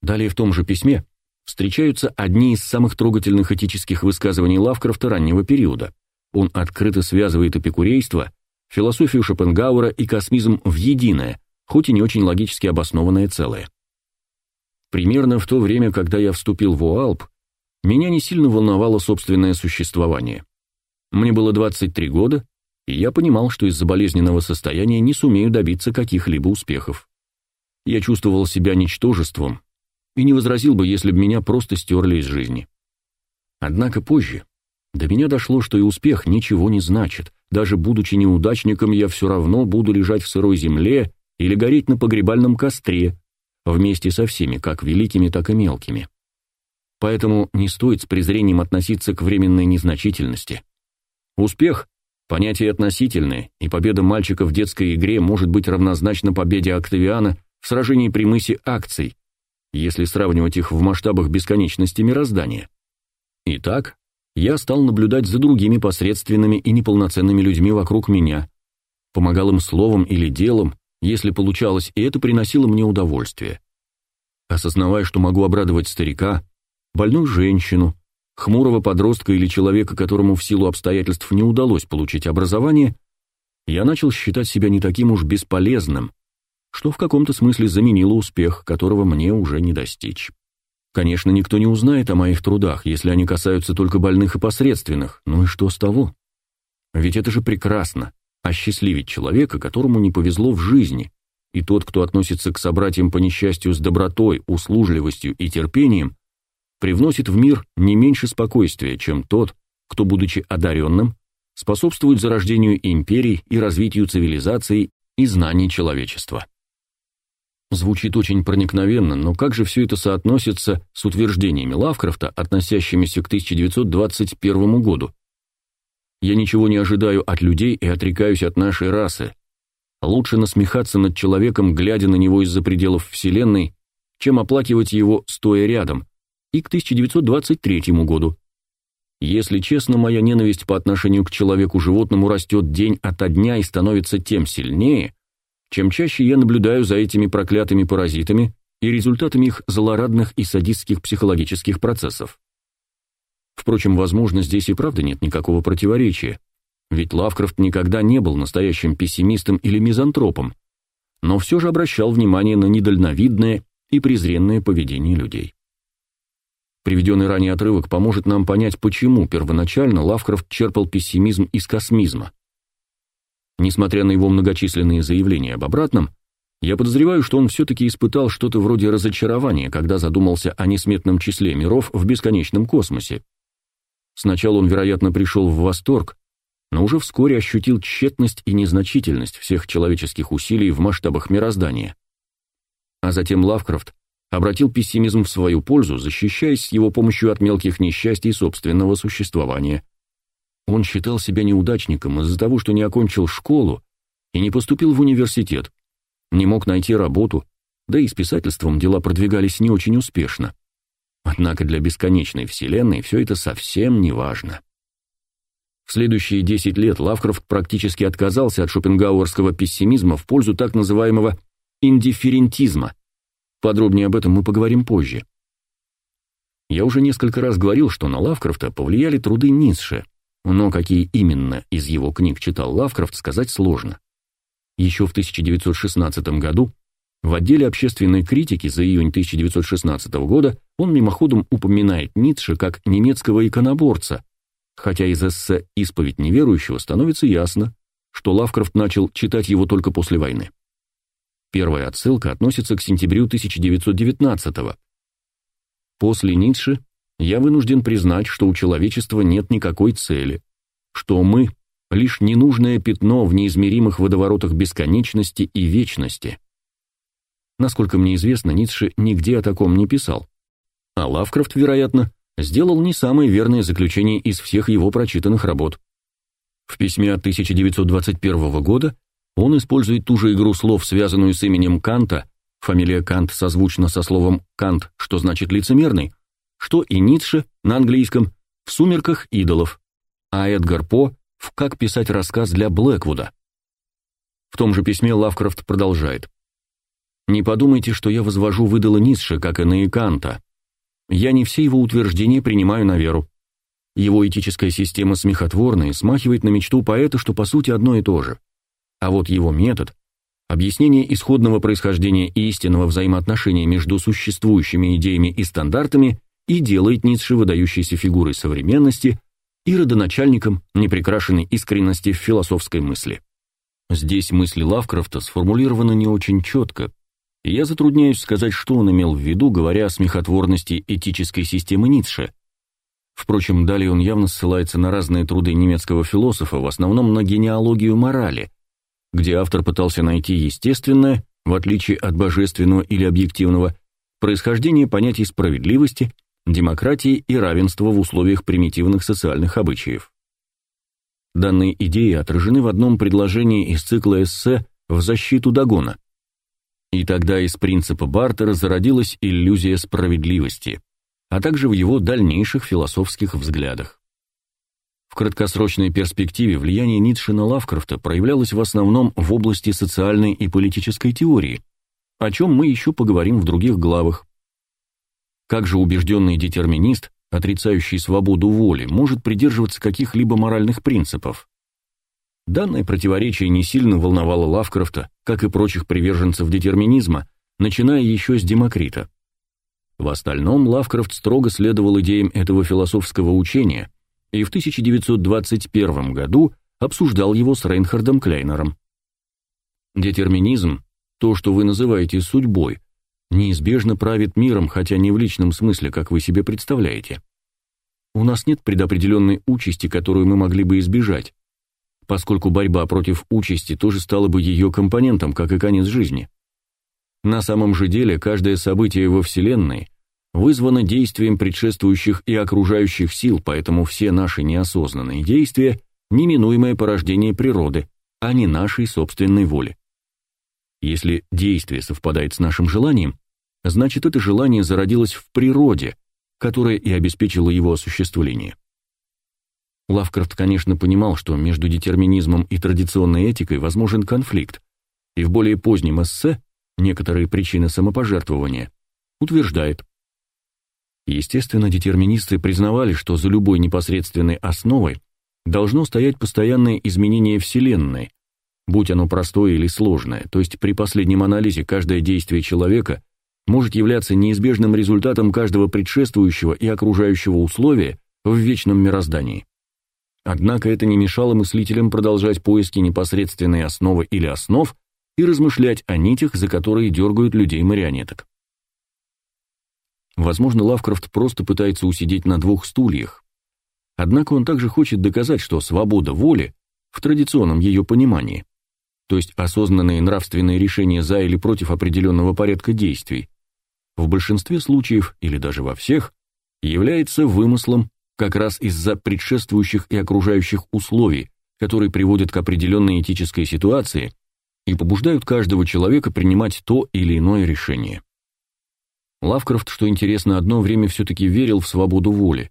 Далее в том же письме встречаются одни из самых трогательных этических высказываний Лавкрафта раннего периода. Он открыто связывает эпикурейство, философию Шопенгауэра и космизм в единое, хоть и не очень логически обоснованное целое. Примерно в то время, когда я вступил в ОАЛП, меня не сильно волновало собственное существование. Мне было 23 года, и я понимал, что из-за болезненного состояния не сумею добиться каких-либо успехов. Я чувствовал себя ничтожеством, и не возразил бы, если бы меня просто стерли из жизни. Однако позже до меня дошло, что и успех ничего не значит. Даже будучи неудачником, я все равно буду лежать в сырой земле или гореть на погребальном костре, вместе со всеми, как великими, так и мелкими. Поэтому не стоит с презрением относиться к временной незначительности. Успех – понятие относительное, и победа мальчика в детской игре может быть равнозначна победе Октавиана в сражении при мысе акций, если сравнивать их в масштабах бесконечности мироздания. Итак, я стал наблюдать за другими посредственными и неполноценными людьми вокруг меня, помогал им словом или делом, если получалось, и это приносило мне удовольствие. Осознавая, что могу обрадовать старика, больную женщину, хмурого подростка или человека, которому в силу обстоятельств не удалось получить образование, я начал считать себя не таким уж бесполезным, что в каком-то смысле заменило успех, которого мне уже не достичь. Конечно, никто не узнает о моих трудах, если они касаются только больных и посредственных, ну и что с того? Ведь это же прекрасно, осчастливить человека, которому не повезло в жизни, и тот, кто относится к собратьям по несчастью с добротой, услужливостью и терпением, привносит в мир не меньше спокойствия, чем тот, кто, будучи одаренным, способствует зарождению империй и развитию цивилизации и знаний человечества. Звучит очень проникновенно, но как же все это соотносится с утверждениями Лавкрафта, относящимися к 1921 году? Я ничего не ожидаю от людей и отрекаюсь от нашей расы. Лучше насмехаться над человеком, глядя на него из-за пределов Вселенной, чем оплакивать его, стоя рядом, и к 1923 году. Если честно, моя ненависть по отношению к человеку-животному растет день ото дня и становится тем сильнее, чем чаще я наблюдаю за этими проклятыми паразитами и результатами их злорадных и садистских психологических процессов. Впрочем, возможно, здесь и правда нет никакого противоречия, ведь Лавкрафт никогда не был настоящим пессимистом или мизантропом, но все же обращал внимание на недальновидное и презренное поведение людей. Приведенный ранее отрывок поможет нам понять, почему первоначально Лавкрафт черпал пессимизм из космизма. Несмотря на его многочисленные заявления об обратном, я подозреваю, что он все-таки испытал что-то вроде разочарования, когда задумался о несметном числе миров в бесконечном космосе. Сначала он, вероятно, пришел в восторг, но уже вскоре ощутил тщетность и незначительность всех человеческих усилий в масштабах мироздания. А затем Лавкрафт обратил пессимизм в свою пользу, защищаясь с его помощью от мелких несчастий собственного существования – он считал себя неудачником из-за того, что не окончил школу и не поступил в университет. не мог найти работу, да и с писательством дела продвигались не очень успешно. Однако для бесконечной вселенной все это совсем не важно. В следующие 10 лет Лавкрафт практически отказался от шопенгауэрского пессимизма в пользу так называемого индифферентизма. Подробнее об этом мы поговорим позже. Я уже несколько раз говорил, что на Лавкрафта повлияли труды Ницше, но какие именно из его книг читал Лавкрафт, сказать сложно. Еще в 1916 году в отделе общественной критики за июнь 1916 года он мимоходом упоминает Ницше как немецкого иконоборца, хотя из эссе «Исповедь неверующего» становится ясно, что Лавкрафт начал читать его только после войны. Первая отсылка относится к сентябрю 1919 -го. После Ницше я вынужден признать, что у человечества нет никакой цели, что мы — лишь ненужное пятно в неизмеримых водоворотах бесконечности и вечности. Насколько мне известно, Ницше нигде о таком не писал. А Лавкрафт, вероятно, сделал не самое верное заключение из всех его прочитанных работ. В письме от 1921 года он использует ту же игру слов, связанную с именем Канта, фамилия Кант созвучна со словом «кант», что значит «лицемерный», что и Ницше на английском в «Сумерках идолов», а Эдгар По в «Как писать рассказ для Блэквуда». В том же письме Лавкрафт продолжает. «Не подумайте, что я возвожу выдало Ницше, как иные Канта. Я не все его утверждения принимаю на веру. Его этическая система смехотворная смахивает на мечту поэта, что по сути одно и то же. А вот его метод, объяснение исходного происхождения и истинного взаимоотношения между существующими идеями и стандартами и делает Ницше выдающейся фигурой современности и родоначальником непрекрашенной искренности в философской мысли. Здесь мысли Лавкрафта сформулированы не очень четко, и я затрудняюсь сказать, что он имел в виду, говоря о смехотворности этической системы Ницше. Впрочем, далее он явно ссылается на разные труды немецкого философа, в основном на генеалогию морали, где автор пытался найти естественное, в отличие от божественного или объективного, происхождение понятий справедливости, демократии и равенства в условиях примитивных социальных обычаев. Данные идеи отражены в одном предложении из цикла эссе «В защиту Дагона». И тогда из принципа Бартера зародилась иллюзия справедливости, а также в его дальнейших философских взглядах. В краткосрочной перспективе влияние Ницше на Лавкрафта проявлялось в основном в области социальной и политической теории, о чем мы еще поговорим в других главах. Как же убежденный детерминист, отрицающий свободу воли, может придерживаться каких-либо моральных принципов? Данное противоречие не сильно волновало Лавкрафта, как и прочих приверженцев детерминизма, начиная еще с Демокрита. В остальном Лавкрафт строго следовал идеям этого философского учения, и в 1921 году обсуждал его с Рейнхардом Клейнером. Детерминизм, то, что вы называете судьбой, неизбежно правит миром, хотя не в личном смысле, как вы себе представляете. У нас нет предопределенной участи, которую мы могли бы избежать, поскольку борьба против участи тоже стала бы ее компонентом, как и конец жизни. На самом же деле, каждое событие во Вселенной вызвано действием предшествующих и окружающих сил, поэтому все наши неосознанные действия – неминуемое порождение природы, а не нашей собственной воли. Если действие совпадает с нашим желанием, значит это желание зародилось в природе, которая и обеспечила его осуществление. Лавкрафт, конечно, понимал, что между детерминизмом и традиционной этикой возможен конфликт, и в более позднем эссе «Некоторые причины самопожертвования» утверждает, Естественно, детерминисты признавали, что за любой непосредственной основой должно стоять постоянное изменение Вселенной, будь оно простое или сложное, то есть при последнем анализе каждое действие человека может являться неизбежным результатом каждого предшествующего и окружающего условия в вечном мироздании. Однако это не мешало мыслителям продолжать поиски непосредственной основы или основ и размышлять о нитях, за которые дергают людей-марионеток. Возможно, Лавкрафт просто пытается усидеть на двух стульях. Однако он также хочет доказать, что свобода воли, в традиционном ее понимании, то есть осознанные нравственные решения за или против определенного порядка действий, в большинстве случаев, или даже во всех, является вымыслом как раз из-за предшествующих и окружающих условий, которые приводят к определенной этической ситуации, и побуждают каждого человека принимать то или иное решение. Лавкрафт, что интересно, одно время все-таки верил в свободу воли.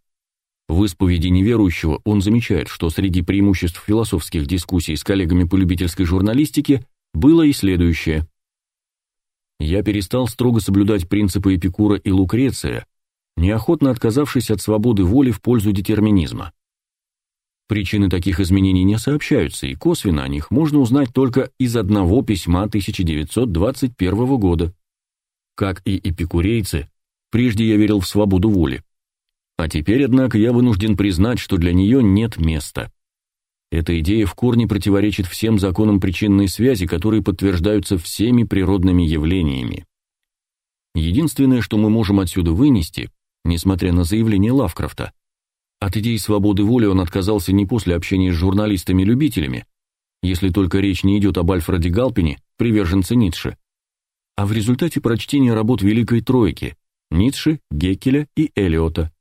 В исповеди неверующего он замечает, что среди преимуществ философских дискуссий с коллегами по любительской журналистике было и следующее. «Я перестал строго соблюдать принципы Эпикура и Лукреция, неохотно отказавшись от свободы воли в пользу детерминизма. Причины таких изменений не сообщаются, и косвенно о них можно узнать только из одного письма 1921 года. Как и эпикурейцы, прежде я верил в свободу воли. А теперь, однако, я вынужден признать, что для нее нет места. Эта идея в корне противоречит всем законам причинной связи, которые подтверждаются всеми природными явлениями. Единственное, что мы можем отсюда вынести, несмотря на заявление Лавкрафта, от идеи свободы воли он отказался не после общения с журналистами-любителями, если только речь не идет об Альфреде Галпине, приверженце Ницше, а в результате прочтения работ Великой Тройки Ницше, Геккеля и Элиота,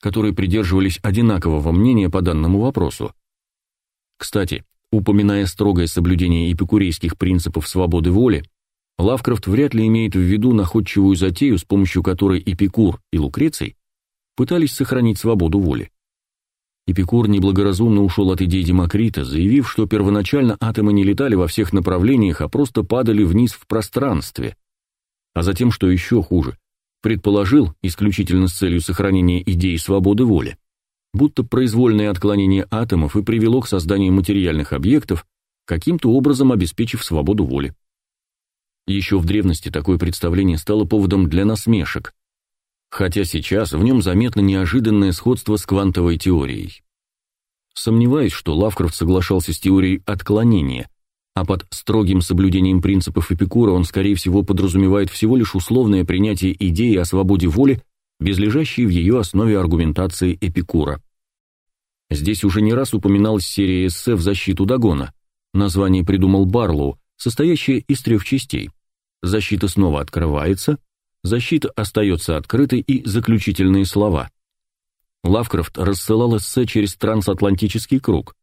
которые придерживались одинакового мнения по данному вопросу. Кстати, упоминая строгое соблюдение эпикурейских принципов свободы воли, Лавкрафт вряд ли имеет в виду находчивую затею, с помощью которой Эпикур и Лукреций пытались сохранить свободу воли. Эпикур неблагоразумно ушел от идей Демокрита, заявив, что первоначально атомы не летали во всех направлениях, а просто падали вниз в пространстве. А затем, что еще хуже, предположил, исключительно с целью сохранения идеи свободы воли, будто произвольное отклонение атомов и привело к созданию материальных объектов, каким-то образом обеспечив свободу воли. Еще в древности такое представление стало поводом для насмешек, хотя сейчас в нем заметно неожиданное сходство с квантовой теорией. Сомневаюсь, что Лавкрафт соглашался с теорией отклонения, а под строгим соблюдением принципов Эпикура он, скорее всего, подразумевает всего лишь условное принятие идеи о свободе воли, без лежащей в ее основе аргументации Эпикура. Здесь уже не раз упоминалась серия эссе в защиту Дагона. Название придумал Барлоу, состоящее из трех частей. Защита снова открывается, защита остается открытой и заключительные слова. Лавкрафт рассылал эссе через трансатлантический круг.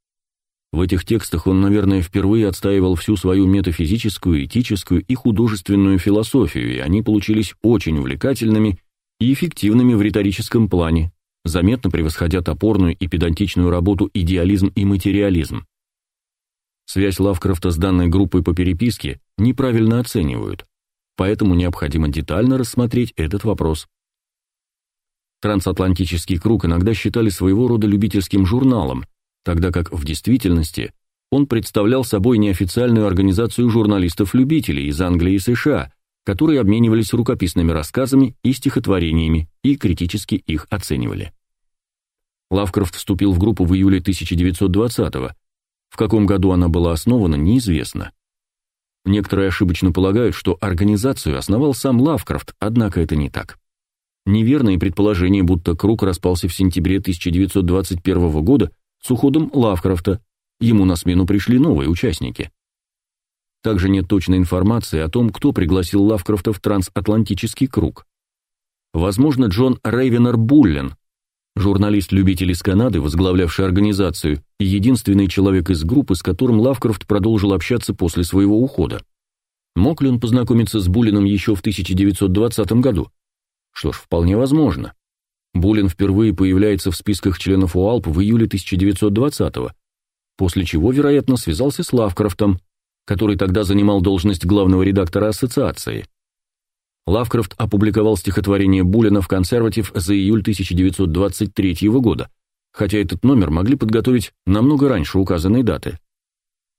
В этих текстах он, наверное, впервые отстаивал всю свою метафизическую, этическую и художественную философию, и они получились очень увлекательными и эффективными в риторическом плане, заметно превосходя топорную и педантичную работу «Идеализм и материализм». Связь Лавкрафта с данной группой по переписке неправильно оценивают поэтому необходимо детально рассмотреть этот вопрос. Трансатлантический круг иногда считали своего рода любительским журналом, тогда как в действительности он представлял собой неофициальную организацию журналистов-любителей из Англии и США, которые обменивались рукописными рассказами и стихотворениями и критически их оценивали. Лавкрафт вступил в группу в июле 1920-го. В каком году она была основана, неизвестно. Некоторые ошибочно полагают, что организацию основал сам Лавкрафт, однако это не так. Неверное предположение, будто круг распался в сентябре 1921 года с уходом Лавкрафта, ему на смену пришли новые участники. Также нет точной информации о том, кто пригласил Лавкрафта в трансатлантический круг. Возможно, Джон Рейвенер Буллен, журналист-любитель из Канады, возглавлявший организацию, и единственный человек из группы, с которым Лавкрафт продолжил общаться после своего ухода. Мог ли он познакомиться с Булиным еще в 1920 году? Что ж, вполне возможно. Булин впервые появляется в списках членов УАЛП в июле 1920-го, после чего, вероятно, связался с Лавкрафтом, который тогда занимал должность главного редактора ассоциации. Лавкрафт опубликовал стихотворение Булина в «Консерватив» за июль 1923 года, хотя этот номер могли подготовить намного раньше указанной даты.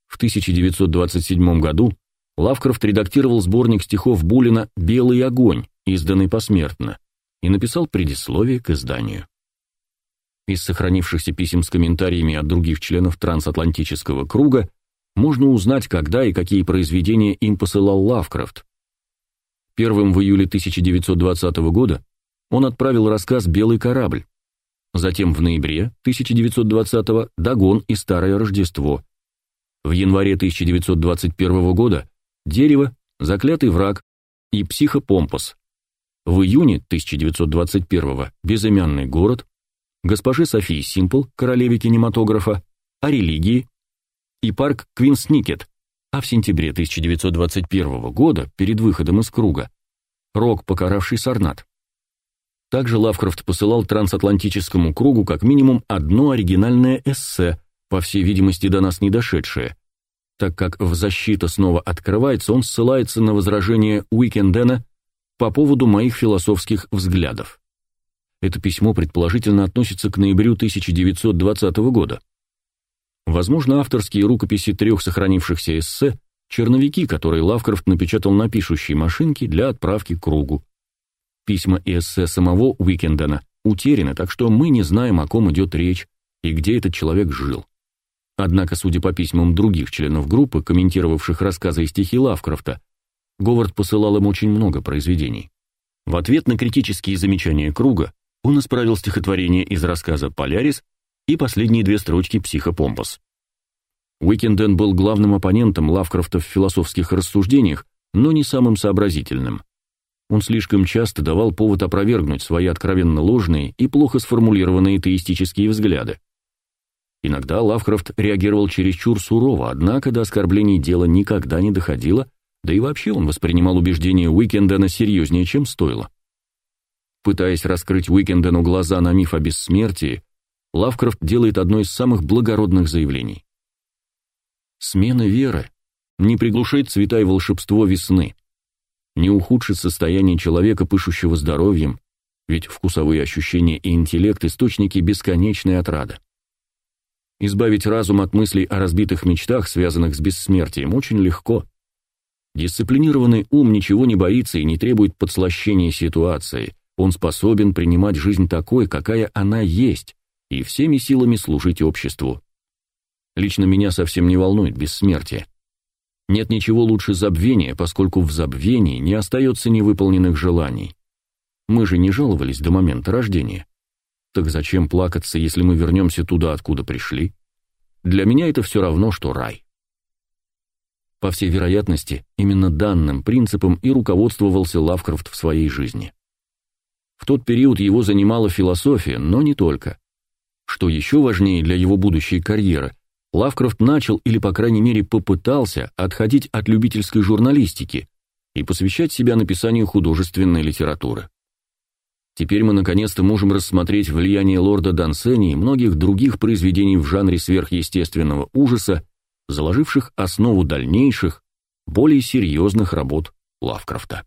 В 1927 году Лавкрафт редактировал сборник стихов Булина «Белый огонь», изданный посмертно, и написал предисловие к изданию. Из сохранившихся писем с комментариями от других членов трансатлантического круга можно узнать, когда и какие произведения им посылал Лавкрафт, Первым в июле 1920 года он отправил рассказ «Белый корабль». Затем в ноябре 1920 «Дагон и Старое Рождество». В январе 1921 года «Дерево», «Заклятый враг» и «Психопомпос». В июне 1921 «Безымянный город», «Госпоже Софии Симпл», королеве кинематографа, «О религии» и «Парк Квинсникет», а в сентябре 1921 года, перед выходом из круга, «Рок, покаравший Сарнат». Также Лавкрафт посылал трансатлантическому кругу как минимум одно оригинальное эссе, по всей видимости до нас не дошедшее, так как в «Защита» снова открывается, он ссылается на возражение Уикендена по поводу моих философских взглядов. Это письмо предположительно относится к ноябрю 1920 года. Возможно, авторские рукописи трех сохранившихся эссе – черновики, которые Лавкрафт напечатал на пишущей машинке для отправки к кругу. Письма и эссе самого Уикендена утеряны, так что мы не знаем, о ком идет речь и где этот человек жил. Однако, судя по письмам других членов группы, комментировавших рассказы и стихи Лавкрафта, Говард посылал им очень много произведений. В ответ на критические замечания Круга он исправил стихотворение из рассказа «Полярис» и последние две строчки «Психопомпос». Уикенден был главным оппонентом Лавкрафта в философских рассуждениях, но не самым сообразительным. Он слишком часто давал повод опровергнуть свои откровенно ложные и плохо сформулированные теистические взгляды. Иногда Лавкрафт реагировал чересчур сурово, однако до оскорблений дело никогда не доходило, да и вообще он воспринимал убеждения Уикендена серьезнее, чем стоило. Пытаясь раскрыть Уикендену глаза на миф о бессмертии, Лавкрафт делает одно из самых благородных заявлений. Смена веры не приглушит цвета и волшебство весны, не ухудшит состояние человека, пышущего здоровьем, ведь вкусовые ощущения и интеллект – источники бесконечной отрады. Избавить разум от мыслей о разбитых мечтах, связанных с бессмертием, очень легко. Дисциплинированный ум ничего не боится и не требует подслащения ситуации. Он способен принимать жизнь такой, какая она есть, и всеми силами служить обществу. Лично меня совсем не волнует бессмертие. Нет ничего лучше забвения, поскольку в забвении не остается невыполненных желаний. Мы же не жаловались до момента рождения. Так зачем плакаться, если мы вернемся туда, откуда пришли? Для меня это все равно, что рай. По всей вероятности, именно данным принципом и руководствовался Лавкрафт в своей жизни. В тот период его занимала философия, но не только. Что еще важнее для его будущей карьеры, Лавкрафт начал или, по крайней мере, попытался отходить от любительской журналистики и посвящать себя написанию художественной литературы. Теперь мы наконец-то можем рассмотреть влияние лорда Дансени и многих других произведений в жанре сверхъестественного ужаса, заложивших основу дальнейших, более серьезных работ Лавкрафта.